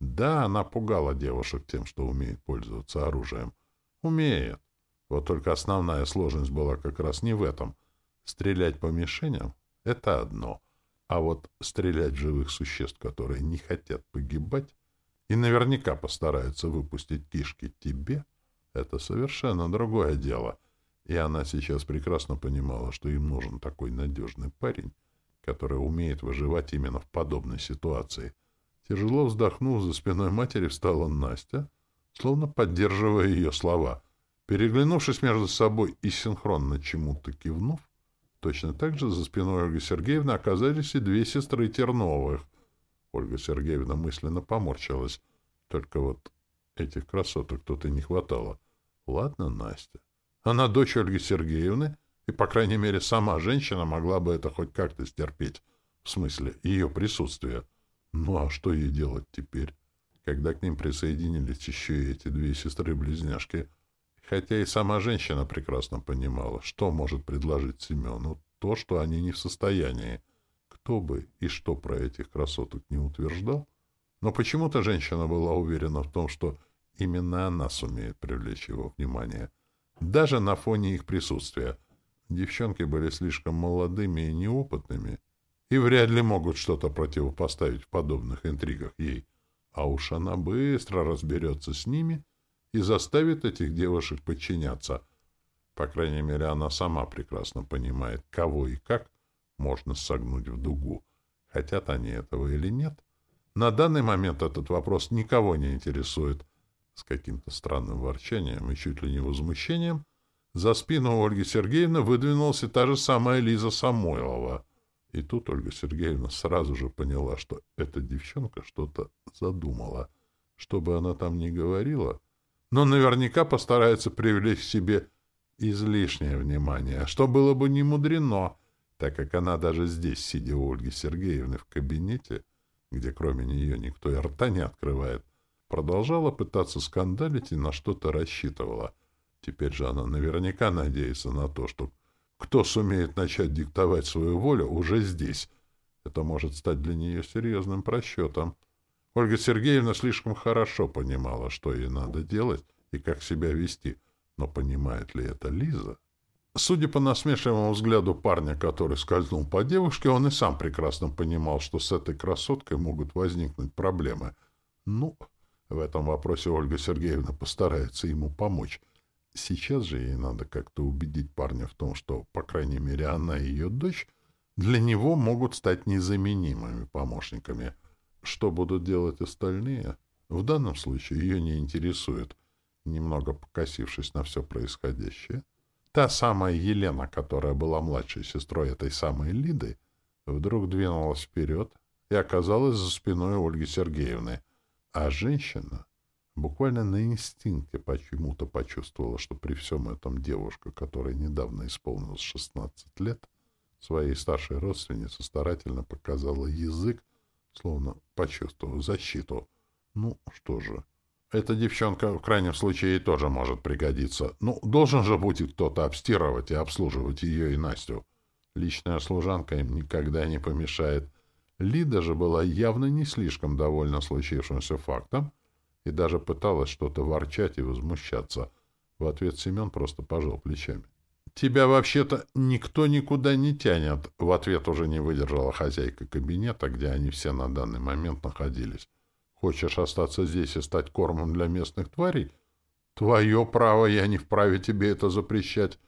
Да, она пугала девушек тем, что умеет пользоваться оружием. Умеет. Вот только основная сложность была как раз не в этом. Стрелять по мишеням — это одно. А вот стрелять живых существ, которые не хотят погибать и наверняка постараются выпустить кишки тебе, это совершенно другое дело. И она сейчас прекрасно понимала, что им нужен такой надежный парень, который умеет выживать именно в подобной ситуации. Тяжело вздохнув за спиной матери, встала Настя, словно поддерживая ее слова — Переглянувшись между собой и синхронно чему-то кивнув, точно так же за спиной Ольги Сергеевны оказались и две сестры Терновых. Ольга Сергеевна мысленно поморщилась. Только вот этих красоток тут и не хватало. Ладно, Настя. Она дочь Ольги Сергеевны, и, по крайней мере, сама женщина могла бы это хоть как-то стерпеть. В смысле, ее присутствие. Ну а что ей делать теперь? Когда к ним присоединились еще и эти две сестры-близняшки — Хотя и сама женщина прекрасно понимала, что может предложить Семену, то, что они не в состоянии. Кто бы и что про этих красоток не утверждал, но почему-то женщина была уверена в том, что именно она сумеет привлечь его внимание. Даже на фоне их присутствия. Девчонки были слишком молодыми и неопытными, и вряд ли могут что-то противопоставить в подобных интригах ей. А уж она быстро разберется с ними — и заставит этих девушек подчиняться. По крайней мере, она сама прекрасно понимает, кого и как можно согнуть в дугу. Хотят они этого или нет? На данный момент этот вопрос никого не интересует. С каким-то странным ворчанием и чуть ли не возмущением за спину Ольги Сергеевны выдвинулась и та же самая Лиза Самойлова. И тут Ольга Сергеевна сразу же поняла, что эта девчонка что-то задумала. Что бы она там ни говорила, но наверняка постарается привлечь к себе излишнее внимание, что было бы не мудрено, так как она даже здесь, сидя у Ольги Сергеевны в кабинете, где кроме нее никто и рта не открывает, продолжала пытаться скандалить и на что-то рассчитывала. Теперь же она наверняка надеется на то, что кто сумеет начать диктовать свою волю уже здесь. Это может стать для нее серьезным просчетом. Ольга Сергеевна слишком хорошо понимала, что ей надо делать и как себя вести, но понимает ли это Лиза? Судя по насмешливому взгляду парня, который скользнул по девушке, он и сам прекрасно понимал, что с этой красоткой могут возникнуть проблемы. Ну, в этом вопросе Ольга Сергеевна постарается ему помочь. Сейчас же ей надо как-то убедить парня в том, что, по крайней мере, она и ее дочь для него могут стать незаменимыми помощниками — что будут делать остальные, в данном случае ее не интересует. Немного покосившись на все происходящее, та самая Елена, которая была младшей сестрой этой самой Лиды, вдруг двинулась вперед и оказалась за спиной Ольги Сергеевны. А женщина буквально на инстинкте почему-то почувствовала, что при всем этом девушка, которой недавно исполнилось 16 лет, своей старшей родственнице старательно показала язык, словно почувствовав защиту. Ну, что же. Эта девчонка в крайнем случае тоже может пригодиться. Ну, должен же будет кто-то обстирывать и обслуживать ее и Настю. Личная служанка им никогда не помешает. Лида же была явно не слишком довольна случившимся фактом и даже пыталась что-то ворчать и возмущаться. В ответ Семен просто пожал плечами. «Тебя вообще-то никто никуда не тянет», — в ответ уже не выдержала хозяйка кабинета, где они все на данный момент находились. «Хочешь остаться здесь и стать кормом для местных тварей? Твое право, я не вправе тебе это запрещать.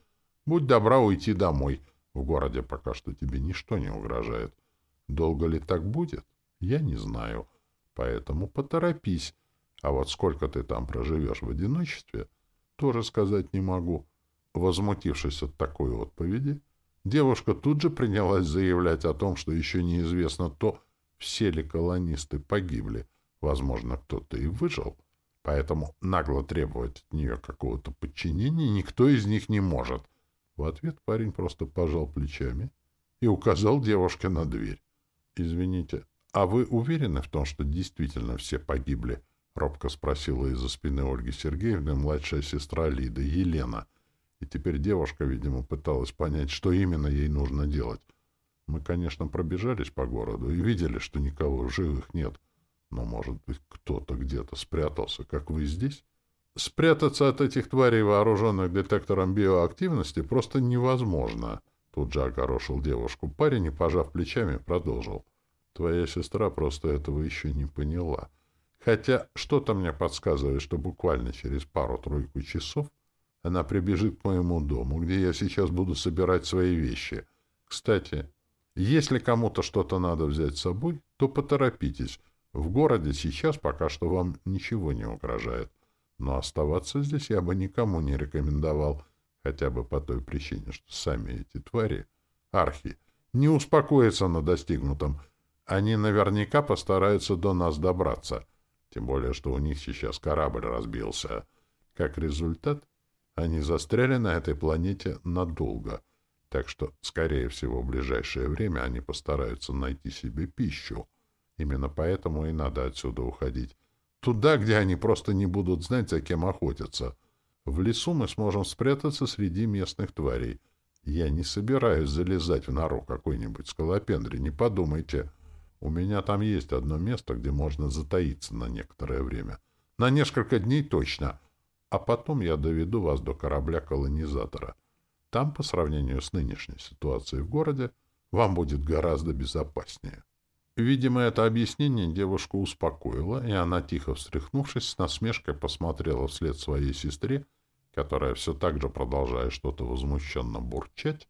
Будь добра уйти домой. В городе пока что тебе ничто не угрожает. Долго ли так будет? Я не знаю. Поэтому поторопись. А вот сколько ты там проживешь в одиночестве, тоже сказать не могу». Возмутившись от такой отповеди, девушка тут же принялась заявлять о том, что еще неизвестно то, все ли колонисты погибли. Возможно, кто-то и выжил. Поэтому нагло требовать от нее какого-то подчинения никто из них не может. В ответ парень просто пожал плечами и указал девушке на дверь. «Извините, а вы уверены в том, что действительно все погибли?» Робко спросила из-за спины Ольги Сергеевны младшая сестра Лиды, Елена. И теперь девушка, видимо, пыталась понять, что именно ей нужно делать. Мы, конечно, пробежались по городу и видели, что никого живых нет. Но, может быть, кто-то где-то спрятался, как вы здесь? Спрятаться от этих тварей, вооруженных детектором биоактивности, просто невозможно. Тут же огорошил девушку парень и, пожав плечами, продолжил. Твоя сестра просто этого еще не поняла. Хотя что-то мне подсказывает, что буквально через пару-тройку часов она прибежит к моему дому, где я сейчас буду собирать свои вещи. Кстати, если кому-то что-то надо взять с собой, то поторопитесь. В городе сейчас пока что вам ничего не угрожает. Но оставаться здесь я бы никому не рекомендовал, хотя бы по той причине, что сами эти твари, архи, не успокоятся на достигнутом. Они наверняка постараются до нас добраться. Тем более, что у них сейчас корабль разбился. Как результат, они застряли на этой планете надолго — так что, скорее всего, в ближайшее время они постараются найти себе пищу. Именно поэтому и надо отсюда уходить. Туда, где они просто не будут знать, за кем охотятся. В лесу мы сможем спрятаться среди местных тварей. Я не собираюсь залезать в нору какой-нибудь скалопендри, не подумайте. У меня там есть одно место, где можно затаиться на некоторое время. На несколько дней точно. А потом я доведу вас до корабля-колонизатора. Там, по сравнению с нынешней ситуацией в городе, вам будет гораздо безопаснее. Видимо, это объяснение девушку успокоило, и она, тихо встряхнувшись, с насмешкой посмотрела вслед своей сестре, которая все так же, продолжая что-то возмущенно бурчать,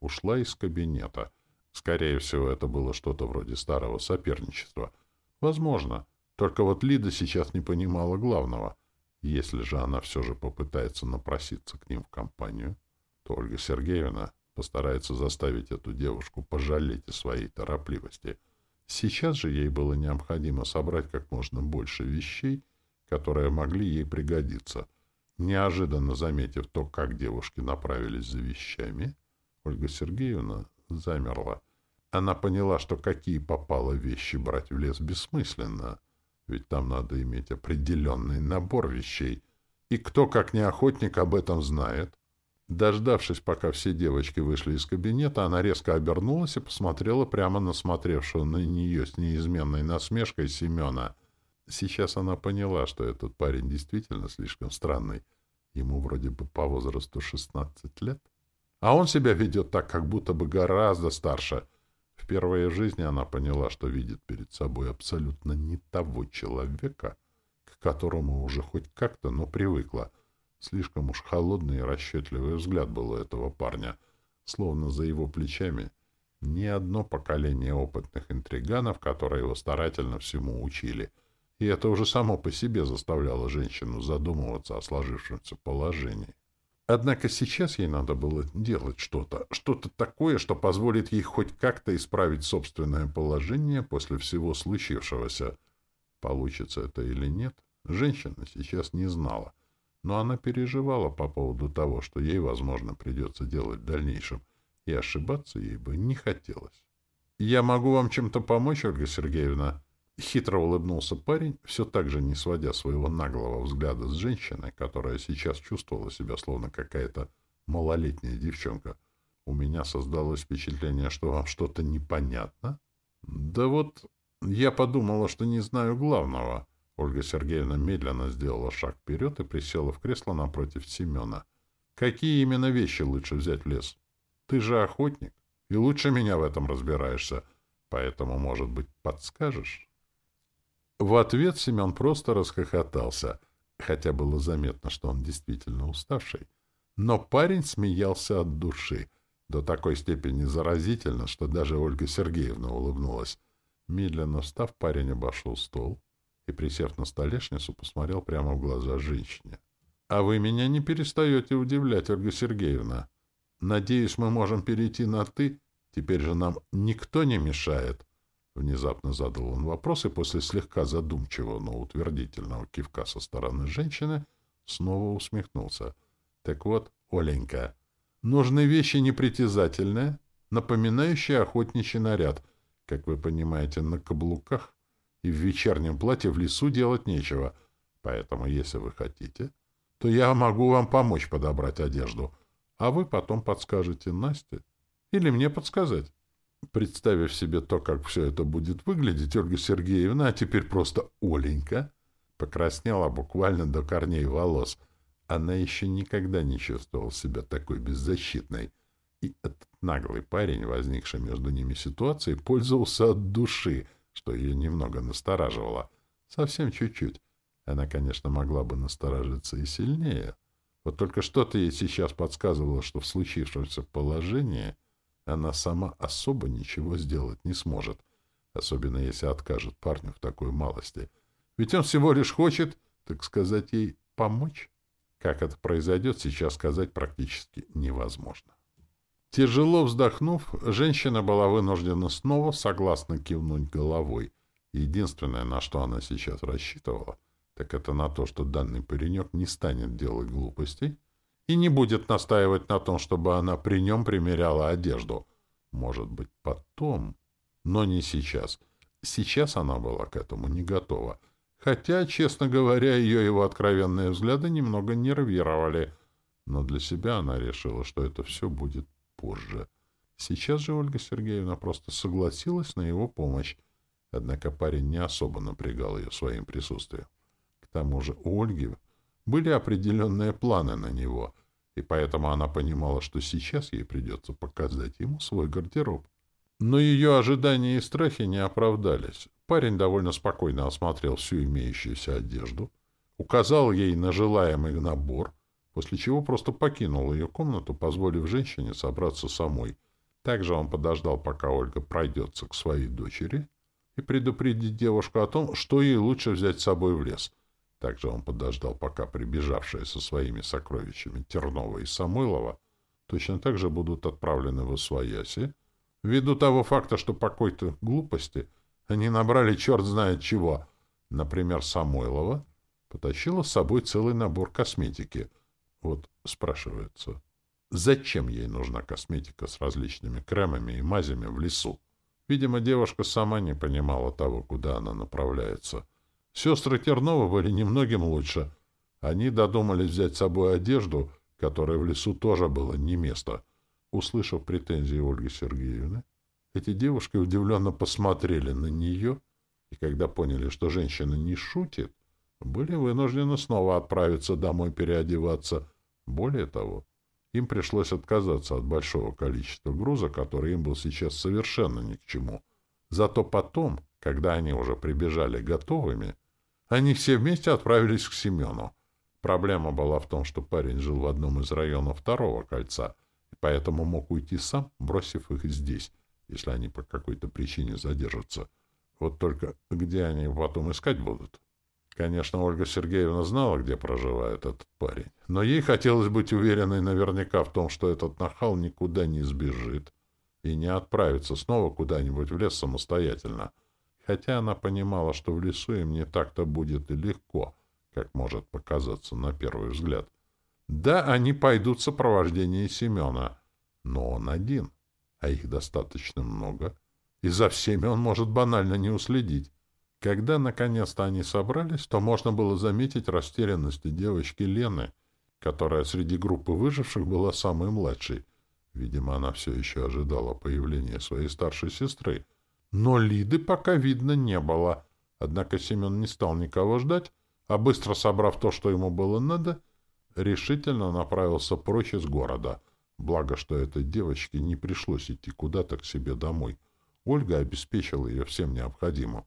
ушла из кабинета. Скорее всего, это было что-то вроде старого соперничества. Возможно. Только вот Лида сейчас не понимала главного. Если же она все же попытается напроситься к ним в компанию, то Ольга Сергеевна постарается заставить эту девушку пожалеть о своей торопливости. Сейчас же ей было необходимо собрать как можно больше вещей, которые могли ей пригодиться. Неожиданно заметив то, как девушки направились за вещами, Ольга Сергеевна замерла. Она поняла, что какие попало вещи брать в лес бессмысленно, ведь там надо иметь определенный набор вещей. И кто, как не охотник, об этом знает? Дождавшись, пока все девочки вышли из кабинета, она резко обернулась и посмотрела прямо на смотревшего на нее с неизменной насмешкой Семена. Сейчас она поняла, что этот парень действительно слишком странный. Ему вроде бы по возрасту 16 лет. А он себя ведет так, как будто бы гораздо старше. В жизни она поняла, что видит перед собой абсолютно не того человека, к которому уже хоть как-то, но привыкла — Слишком уж холодный и расчетливый взгляд был у этого парня, словно за его плечами ни одно поколение опытных интриганов, которые его старательно всему учили. И это уже само по себе заставляло женщину задумываться о сложившемся положении. Однако сейчас ей надо было делать что-то, что-то такое, что позволит ей хоть как-то исправить собственное положение после всего случившегося. Получится это или нет, женщина сейчас не знала но она переживала по поводу того, что ей, возможно, придется делать в дальнейшем, и ошибаться ей бы не хотелось. «Я могу вам чем-то помочь, Ольга Сергеевна?» Хитро улыбнулся парень, все так же не сводя своего наглого взгляда с женщиной, которая сейчас чувствовала себя словно какая-то малолетняя девчонка. «У меня создалось впечатление, что вам что-то непонятно?» «Да вот я подумала, что не знаю главного». Ольга Сергеевна медленно сделала шаг вперед и присела в кресло напротив Семена. «Какие именно вещи лучше взять в лес? Ты же охотник, и лучше меня в этом разбираешься, поэтому, может быть, подскажешь?» В ответ Семен просто расхохотался, хотя было заметно, что он действительно уставший. Но парень смеялся от души, до такой степени заразительно, что даже Ольга Сергеевна улыбнулась. Медленно встав, парень обошел стол, и, присев на столешницу, посмотрел прямо в глаза женщине. — А вы меня не перестаете удивлять, Ольга Сергеевна. Надеюсь, мы можем перейти на «ты». Теперь же нам никто не мешает. Внезапно задал он вопрос, и после слегка задумчивого, но утвердительного кивка со стороны женщины снова усмехнулся. — Так вот, Оленька, нужны вещи непритязательные, напоминающие охотничий наряд, как вы понимаете, на каблуках, и в вечернем платье в лесу делать нечего. Поэтому, если вы хотите, то я могу вам помочь подобрать одежду, а вы потом подскажете Насте или мне подсказать. Представив себе то, как все это будет выглядеть, Ольга Сергеевна, а теперь просто Оленька, покраснела буквально до корней волос. Она еще никогда не чувствовала себя такой беззащитной. И этот наглый парень, возникший между ними ситуацией, пользовался от души, что ее немного настораживало. Совсем чуть-чуть. Она, конечно, могла бы насторожиться и сильнее. Вот только что-то ей сейчас подсказывало, что в случившемся положении она сама особо ничего сделать не сможет, особенно если откажет парню в такой малости. Ведь он всего лишь хочет, так сказать, ей помочь. Как это произойдет, сейчас сказать практически невозможно. Тяжело вздохнув, женщина была вынуждена снова согласно кивнуть головой. Единственное, на что она сейчас рассчитывала, так это на то, что данный паренек не станет делать глупостей и не будет настаивать на том, чтобы она при нем примеряла одежду. Может быть, потом, но не сейчас. Сейчас она была к этому не готова. Хотя, честно говоря, ее его откровенные взгляды немного нервировали. Но для себя она решила, что это все будет позже. Сейчас же Ольга Сергеевна просто согласилась на его помощь, однако парень не особо напрягал ее своим присутствием. К тому же у Ольги были определенные планы на него, и поэтому она понимала, что сейчас ей придется показать ему свой гардероб. Но ее ожидания и страхи не оправдались. Парень довольно спокойно осмотрел всю имеющуюся одежду, указал ей на желаемый набор — после чего просто покинул ее комнату, позволив женщине собраться самой. Также он подождал, пока Ольга пройдется к своей дочери, и предупредить девушку о том, что ей лучше взять с собой в лес. Также он подождал, пока прибежавшие со своими сокровищами Тернова и Самойлова точно так же будут отправлены в Освояси, ввиду того факта, что по какой-то глупости они набрали черт знает чего. Например, Самойлова потащила с собой целый набор косметики — вот спрашивается, зачем ей нужна косметика с различными кремами и мазями в лесу? Видимо, девушка сама не понимала того, куда она направляется. Сестры Тернова были немногим лучше. Они додумались взять с собой одежду, которой в лесу тоже было не место. Услышав претензии Ольги Сергеевны, эти девушки удивленно посмотрели на нее, и когда поняли, что женщина не шутит, были вынуждены снова отправиться домой переодеваться. Более того, им пришлось отказаться от большого количества груза, который им был сейчас совершенно ни к чему. Зато потом, когда они уже прибежали готовыми, они все вместе отправились к Семену. Проблема была в том, что парень жил в одном из районов второго кольца, и поэтому мог уйти сам, бросив их здесь, если они по какой-то причине задержатся. Вот только где они потом искать будут? Конечно, Ольга Сергеевна знала, где проживает этот парень, но ей хотелось быть уверенной наверняка в том, что этот нахал никуда не сбежит и не отправится снова куда-нибудь в лес самостоятельно, хотя она понимала, что в лесу им не так-то будет и легко, как может показаться на первый взгляд. Да, они пойдут в сопровождении Семена, но он один, а их достаточно много, и за всеми он может банально не уследить. Когда наконец-то они собрались, то можно было заметить растерянность девочки Лены, которая среди группы выживших была самой младшей. Видимо, она все еще ожидала появления своей старшей сестры. Но Лиды пока видно не было. Однако Семен не стал никого ждать, а быстро собрав то, что ему было надо, решительно направился прочь из города. Благо, что этой девочке не пришлось идти куда-то к себе домой. Ольга обеспечила ее всем необходимым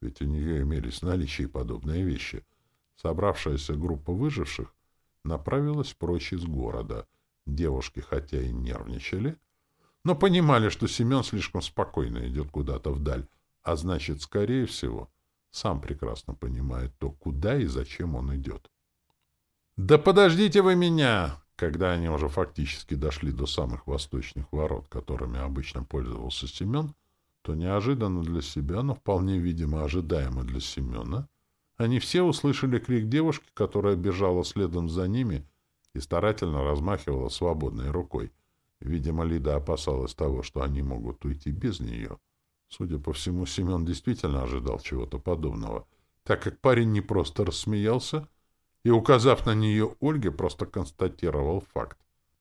ведь у нее имелись в наличии подобные вещи. Собравшаяся группа выживших направилась прочь из города. Девушки, хотя и нервничали, но понимали, что Семен слишком спокойно идет куда-то вдаль, а значит, скорее всего, сам прекрасно понимает то, куда и зачем он идет. «Да подождите вы меня!» Когда они уже фактически дошли до самых восточных ворот, которыми обычно пользовался Семен, — то неожиданно для себя, но вполне видимо ожидаемо для Семена, они все услышали крик девушки, которая бежала следом за ними и старательно размахивала свободной рукой. Видимо, Лида опасалась того, что они могут уйти без нее. Судя по всему, Семен действительно ожидал чего-то подобного, так как парень не просто рассмеялся и, указав на нее Ольге, просто констатировал факт.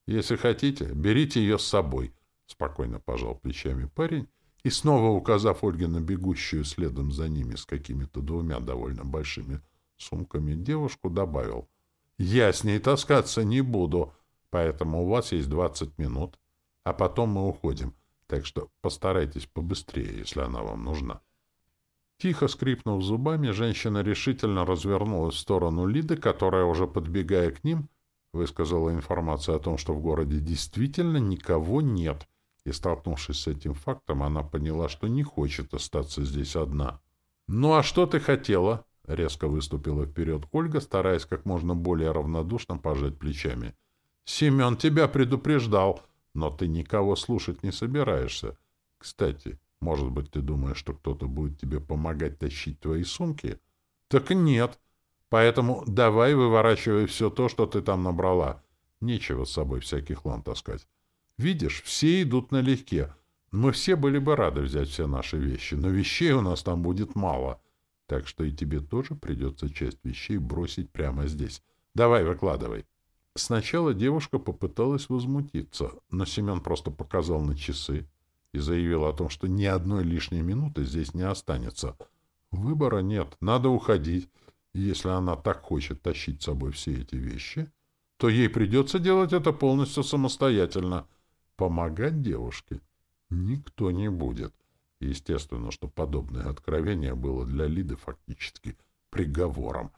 «Если хотите, берите ее с собой», — спокойно пожал плечами парень и, снова указав Ольге на бегущую следом за ними с какими-то двумя довольно большими сумками девушку, добавил. «Я с ней таскаться не буду, поэтому у вас есть двадцать минут, а потом мы уходим, так что постарайтесь побыстрее, если она вам нужна». Тихо скрипнув зубами, женщина решительно развернулась в сторону Лиды, которая, уже подбегая к ним, высказала информацию о том, что в городе действительно никого нет, и, столкнувшись с этим фактом, она поняла, что не хочет остаться здесь одна. «Ну а что ты хотела?» — резко выступила вперед Ольга, стараясь как можно более равнодушно пожать плечами. «Семен тебя предупреждал, но ты никого слушать не собираешься. Кстати, может быть, ты думаешь, что кто-то будет тебе помогать тащить твои сумки? Так нет. Поэтому давай выворачивай все то, что ты там набрала. Нечего с собой всякий хлам таскать. Видишь, все идут налегке. Мы все были бы рады взять все наши вещи, но вещей у нас там будет мало. Так что и тебе тоже придется часть вещей бросить прямо здесь. Давай, выкладывай. Сначала девушка попыталась возмутиться, но Семен просто показал на часы, и заявил о том, что ни одной лишней минуты здесь не останется. Выбора нет, надо уходить. Если она так хочет тащить с собой все эти вещи, то ей придется делать это полностью самостоятельно. Помогать девушке никто не будет. Естественно, что подобное откровение было для Лиды фактически приговором.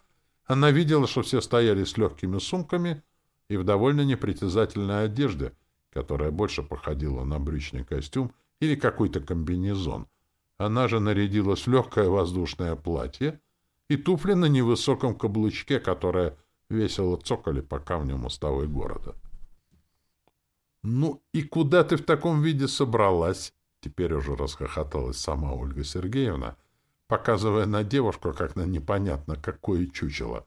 Она видела, что все стояли с легкими сумками и в довольно непритязательной одежде, которая больше походила на брючный костюм или какой-то комбинезон. Она же нарядилась в легкое воздушное платье и туфли на невысоком каблучке, которые весело цокали по камню мостовой города. «Ну и куда ты в таком виде собралась?» Теперь уже расхохоталась сама Ольга Сергеевна, показывая на девушку, как на непонятно какое чучело.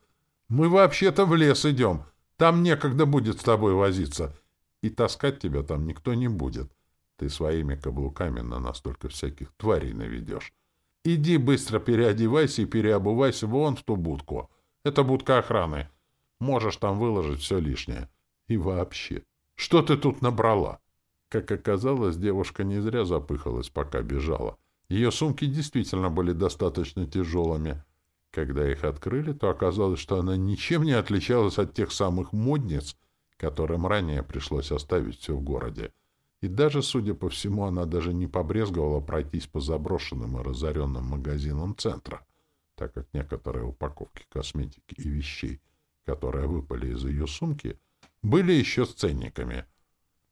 «Мы вообще-то в лес идем. Там некогда будет с тобой возиться. И таскать тебя там никто не будет. Ты своими каблуками на настолько всяких тварей наведешь. Иди быстро переодевайся и переобувайся вон в ту будку. Это будка охраны. Можешь там выложить все лишнее. И вообще, что ты тут набрала? Как оказалось, девушка не зря запыхалась, пока бежала. Ее сумки действительно были достаточно тяжелыми. Когда их открыли, то оказалось, что она ничем не отличалась от тех самых модниц, которым ранее пришлось оставить все в городе. И даже, судя по всему, она даже не побрезговала пройтись по заброшенным и разоренным магазинам центра, так как некоторые упаковки косметики и вещей, которые выпали из ее сумки, были еще с ценниками.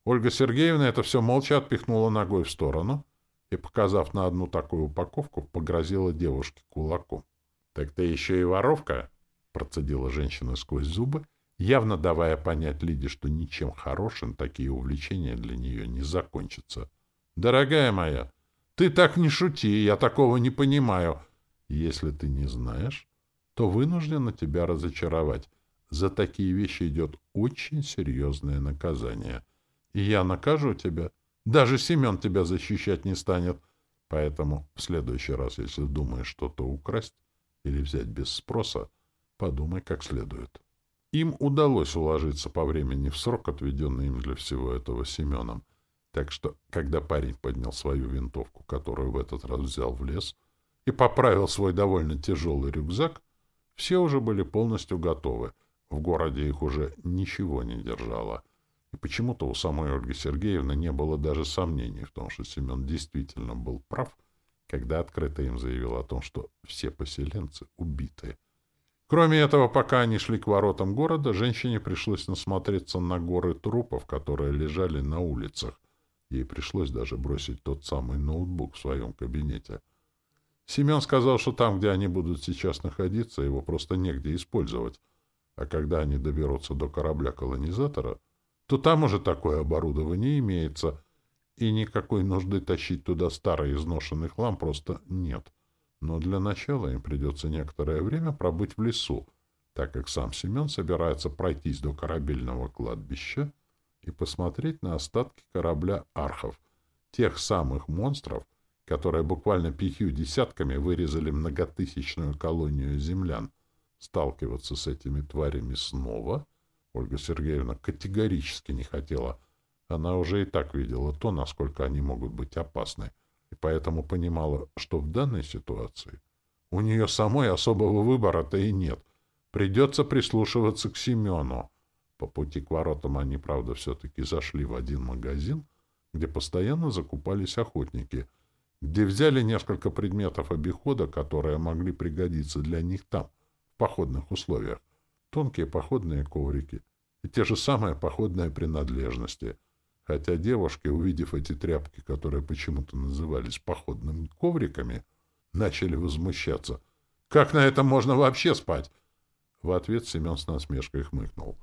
Ольга Сергеевна это все молча отпихнула ногой в сторону и, показав на одну такую упаковку, погрозила девушке кулаком. — Так ты еще и воровка? — процедила женщина сквозь зубы явно давая понять Лиде, что ничем хорошим такие увлечения для нее не закончатся. «Дорогая моя, ты так не шути, я такого не понимаю. Если ты не знаешь, то вынуждена тебя разочаровать. За такие вещи идет очень серьезное наказание. И я накажу тебя. Даже Семен тебя защищать не станет. Поэтому в следующий раз, если думаешь что-то украсть или взять без спроса, подумай как следует». Им удалось уложиться по времени в срок, отведенный им для всего этого Семеном. Так что, когда парень поднял свою винтовку, которую в этот раз взял в лес, и поправил свой довольно тяжелый рюкзак, все уже были полностью готовы. В городе их уже ничего не держало. И почему-то у самой Ольги Сергеевны не было даже сомнений в том, что Семен действительно был прав, когда открыто им заявил о том, что все поселенцы убиты. Кроме этого, пока они шли к воротам города, женщине пришлось насмотреться на горы трупов, которые лежали на улицах. Ей пришлось даже бросить тот самый ноутбук в своем кабинете. Семен сказал, что там, где они будут сейчас находиться, его просто негде использовать. А когда они доберутся до корабля-колонизатора, то там уже такое оборудование имеется, и никакой нужды тащить туда старый изношенный хлам просто нет. Но для начала им придется некоторое время пробыть в лесу, так как сам Семен собирается пройтись до корабельного кладбища и посмотреть на остатки корабля архов, тех самых монстров, которые буквально пятью десятками вырезали многотысячную колонию землян. Сталкиваться с этими тварями снова Ольга Сергеевна категорически не хотела. Она уже и так видела то, насколько они могут быть опасны, и поэтому понимала, что в данной ситуации у нее самой особого выбора-то и нет. Придется прислушиваться к Семену. По пути к воротам они, правда, все-таки зашли в один магазин, где постоянно закупались охотники, где взяли несколько предметов обихода, которые могли пригодиться для них там, в походных условиях. Тонкие походные коврики и те же самые походные принадлежности. Хотя девушки, увидев эти тряпки, которые почему-то назывались походными ковриками, начали возмущаться. «Как на этом можно вообще спать?» В ответ Семен с насмешкой хмыкнул.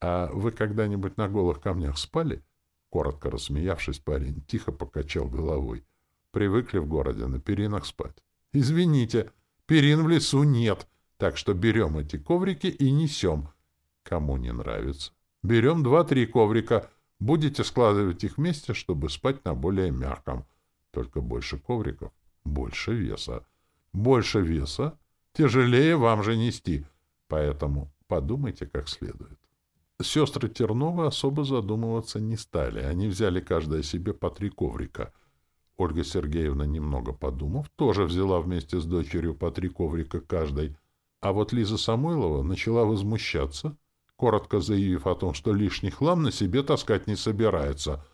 «А вы когда-нибудь на голых камнях спали?» Коротко рассмеявшись, парень тихо покачал головой. «Привыкли в городе на перинах спать?» «Извините, перин в лесу нет, так что берем эти коврики и несем. Кому не нравится? Берем два-три коврика, будете складывать их вместе, чтобы спать на более мягком. Только больше ковриков, больше веса. Больше веса, тяжелее вам же нести, поэтому подумайте как следует». Сестры Терновы особо задумываться не стали. Они взяли каждая себе по три коврика. Ольга Сергеевна, немного подумав, тоже взяла вместе с дочерью по три коврика каждой. А вот Лиза Самойлова начала возмущаться, коротко заявив о том, что лишний хлам на себе таскать не собирается.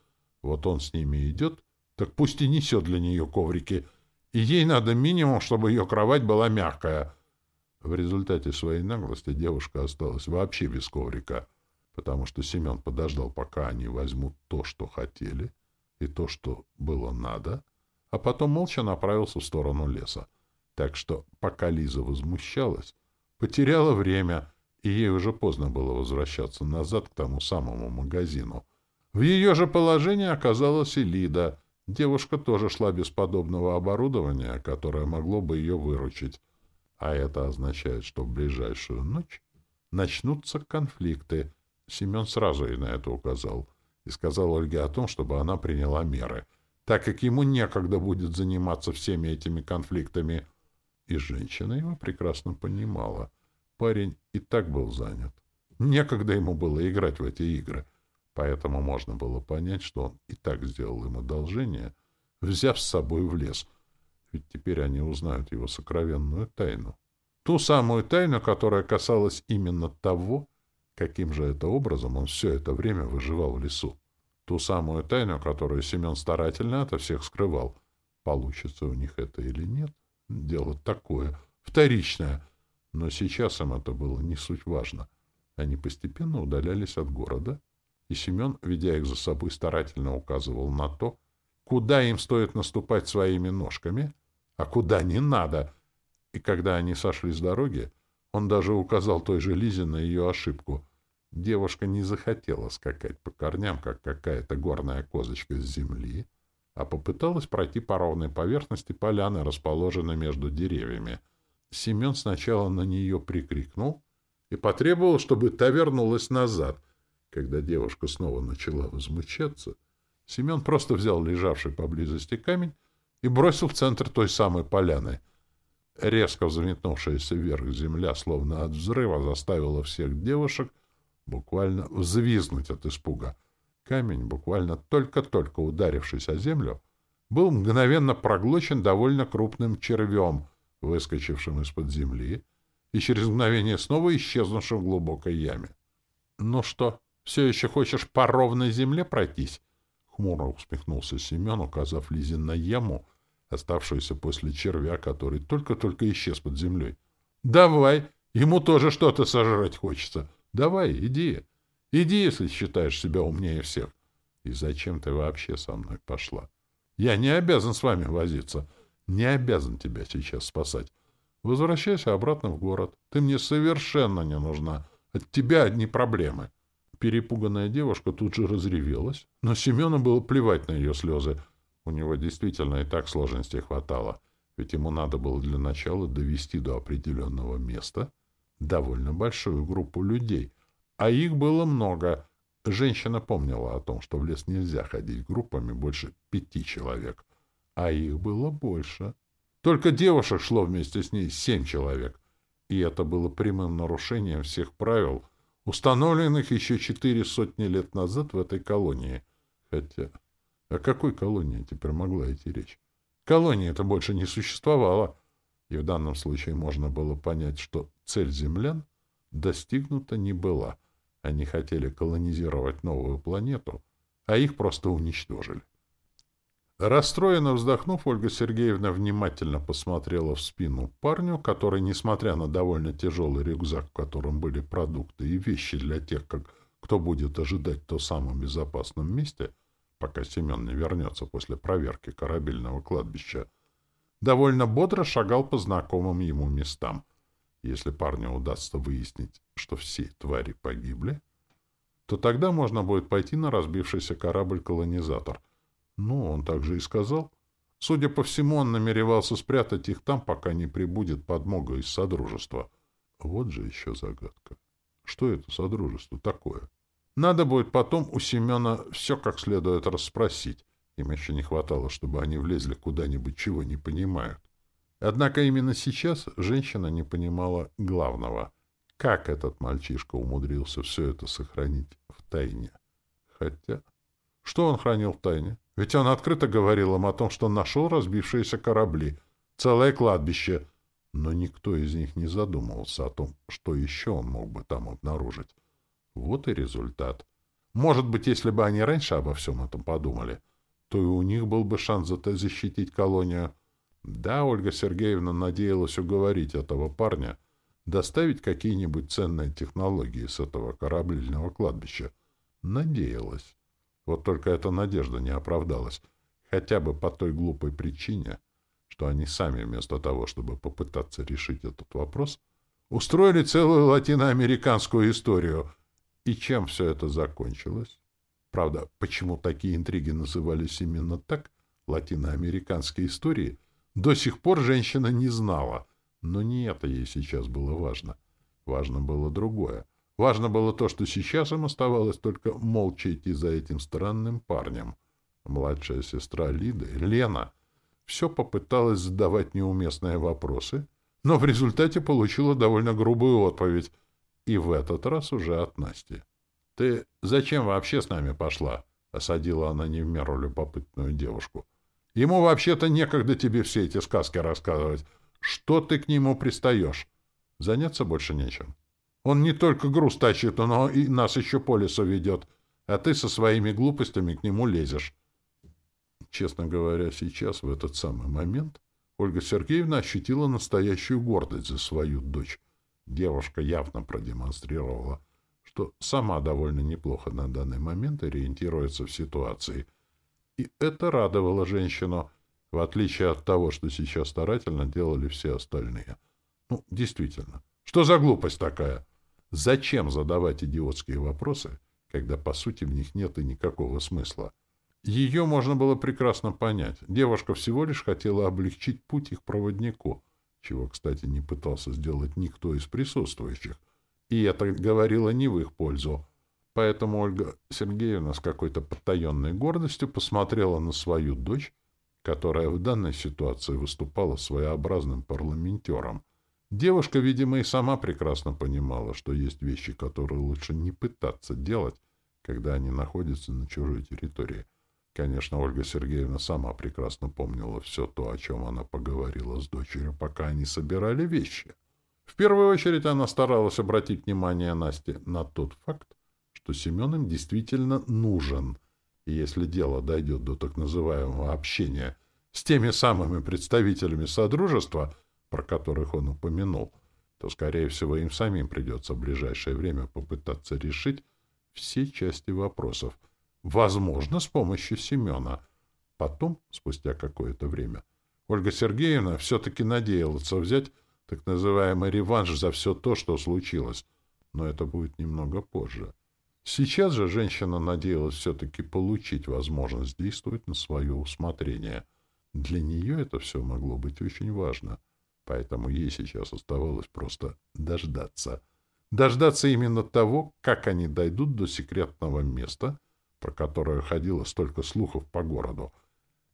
Вот он с ними идет, так пусть и несет для нее коврики. И ей надо минимум, чтобы ее кровать была мягкая. В результате своей наглости девушка осталась вообще без коврика потому что Семен подождал, пока они возьмут то, что хотели, и то, что было надо, а потом молча направился в сторону леса. Так что, пока Лиза возмущалась, потеряла время, и ей уже поздно было возвращаться назад к тому самому магазину. В ее же положении оказалась и Лида. Девушка тоже шла без подобного оборудования, которое могло бы ее выручить. А это означает, что в ближайшую ночь начнутся конфликты, Семен сразу ей на это указал и сказал Ольге о том, чтобы она приняла меры, так как ему некогда будет заниматься всеми этими конфликтами. И женщина его прекрасно понимала. Парень и так был занят. Некогда ему было играть в эти игры, поэтому можно было понять, что он и так сделал ему одолжение, взяв с собой в лес, ведь теперь они узнают его сокровенную тайну. Ту самую тайну, которая касалась именно того, Каким же это образом он все это время выживал в лесу? Ту самую тайну, которую Семен старательно ото всех скрывал. Получится у них это или нет? Дело такое, вторичное. Но сейчас им это было не суть важно. Они постепенно удалялись от города, и Семен, ведя их за собой, старательно указывал на то, куда им стоит наступать своими ножками, а куда не надо. И когда они сошли с дороги, он даже указал той же Лизе на ее ошибку. Девушка не захотела скакать по корням, как какая-то горная козочка с земли, а попыталась пройти по ровной поверхности поляны, расположенной между деревьями. Семен сначала на нее прикрикнул и потребовал, чтобы та вернулась назад. Когда девушка снова начала возмущаться, Семен просто взял лежавший поблизости камень и бросил в центр той самой поляны — Резко взметнувшаяся вверх земля, словно от взрыва, заставила всех девушек буквально взвизгнуть от испуга. Камень, буквально только-только ударившись о землю, был мгновенно проглочен довольно крупным червем, выскочившим из-под земли и через мгновение снова исчезнувшим в глубокой яме. — Ну что, все еще хочешь по ровной земле пройтись? — хмуро усмехнулся Семен, указав Лизе на яму, оставшуюся после червя, который только-только исчез под землей. «Давай! Ему тоже что-то сожрать хочется. Давай, иди. Иди, если считаешь себя умнее всех. И зачем ты вообще со мной пошла? Я не обязан с вами возиться. Не обязан тебя сейчас спасать. Возвращайся обратно в город. Ты мне совершенно не нужна. От тебя одни проблемы». Перепуганная девушка тут же разревелась, но Семену было плевать на ее слезы — у него действительно и так сложностей хватало, ведь ему надо было для начала довести до определенного места довольно большую группу людей, а их было много. Женщина помнила о том, что в лес нельзя ходить группами больше пяти человек, а их было больше. Только девушек шло вместе с ней семь человек, и это было прямым нарушением всех правил, установленных еще четыре сотни лет назад в этой колонии. Хотя, о какой колонии теперь могла идти речь? Колонии это больше не существовало, и в данном случае можно было понять, что цель землян достигнута не была. Они хотели колонизировать новую планету, а их просто уничтожили. Расстроенно вздохнув, Ольга Сергеевна внимательно посмотрела в спину парню, который, несмотря на довольно тяжелый рюкзак, в котором были продукты и вещи для тех, как, кто будет ожидать то самом безопасном месте, пока Семен не вернется после проверки корабельного кладбища, довольно бодро шагал по знакомым ему местам. Если парню удастся выяснить, что все твари погибли, то тогда можно будет пойти на разбившийся корабль-колонизатор — ну, он также и сказал. Судя по всему, он намеревался спрятать их там, пока не прибудет подмога из Содружества. Вот же еще загадка. Что это Содружество такое? Надо будет потом у Семена все как следует расспросить. Им еще не хватало, чтобы они влезли куда-нибудь, чего не понимают. Однако именно сейчас женщина не понимала главного. Как этот мальчишка умудрился все это сохранить в тайне? Хотя... Что он хранил в тайне? Ведь он открыто говорил им о том, что нашел разбившиеся корабли, целое кладбище. Но никто из них не задумывался о том, что еще он мог бы там обнаружить. Вот и результат. Может быть, если бы они раньше обо всем этом подумали, то и у них был бы шанс защитить колонию. Да, Ольга Сергеевна надеялась уговорить этого парня доставить какие-нибудь ценные технологии с этого корабельного кладбища. Надеялась. Вот только эта надежда не оправдалась. Хотя бы по той глупой причине, что они сами вместо того, чтобы попытаться решить этот вопрос, устроили целую латиноамериканскую историю. И чем все это закончилось? Правда, почему такие интриги назывались именно так, латиноамериканские истории, до сих пор женщина не знала. Но не это ей сейчас было важно. Важно было другое — Важно было то, что сейчас им оставалось только молча идти за этим странным парнем. Младшая сестра Лиды, Лена, все попыталась задавать неуместные вопросы, но в результате получила довольно грубую отповедь, и в этот раз уже от Насти. — Ты зачем вообще с нами пошла? — осадила она не в меру любопытную девушку. — Ему вообще-то некогда тебе все эти сказки рассказывать. Что ты к нему пристаешь? Заняться больше нечем. — он не только груз тащит, но и нас еще по лесу ведет, а ты со своими глупостями к нему лезешь. Честно говоря, сейчас, в этот самый момент, Ольга Сергеевна ощутила настоящую гордость за свою дочь. Девушка явно продемонстрировала, что сама довольно неплохо на данный момент ориентируется в ситуации. И это радовало женщину, в отличие от того, что сейчас старательно делали все остальные. Ну, действительно, что за глупость такая? Зачем задавать идиотские вопросы, когда, по сути, в них нет и никакого смысла? Ее можно было прекрасно понять. Девушка всего лишь хотела облегчить путь их проводнику, чего, кстати, не пытался сделать никто из присутствующих. И это говорило не в их пользу. Поэтому Ольга Сергеевна с какой-то потаенной гордостью посмотрела на свою дочь, которая в данной ситуации выступала своеобразным парламентером — Девушка, видимо, и сама прекрасно понимала, что есть вещи, которые лучше не пытаться делать, когда они находятся на чужой территории. Конечно, Ольга Сергеевна сама прекрасно помнила все то, о чем она поговорила с дочерью, пока они собирали вещи. В первую очередь она старалась обратить внимание Насти на тот факт, что Семен им действительно нужен, и если дело дойдет до так называемого общения с теми самыми представителями Содружества — про которых он упомянул, то, скорее всего, им самим придется в ближайшее время попытаться решить все части вопросов. Возможно, с помощью Семена. Потом, спустя какое-то время, Ольга Сергеевна все-таки надеялась взять так называемый реванш за все то, что случилось. Но это будет немного позже. Сейчас же женщина надеялась все-таки получить возможность действовать на свое усмотрение. Для нее это все могло быть очень важно — Поэтому ей сейчас оставалось просто дождаться. Дождаться именно того, как они дойдут до секретного места, про которое ходило столько слухов по городу.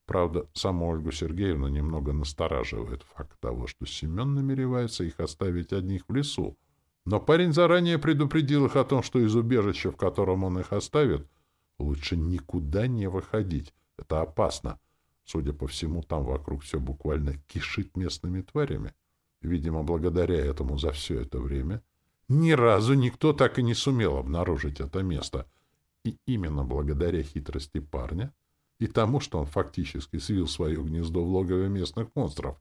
Правда, саму Ольгу Сергеевну немного настораживает факт того, что Семен намеревается их оставить одних в лесу. Но парень заранее предупредил их о том, что из убежища, в котором он их оставит, лучше никуда не выходить. Это опасно. Судя по всему, там вокруг все буквально кишит местными тварями. Видимо, благодаря этому за все это время ни разу никто так и не сумел обнаружить это место. И именно благодаря хитрости парня и тому, что он фактически свил свое гнездо в логове местных монстров.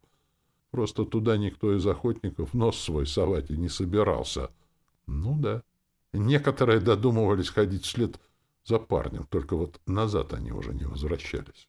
Просто туда никто из охотников нос свой совать и не собирался. Ну да. Некоторые додумывались ходить вслед за парнем, только вот назад они уже не возвращались.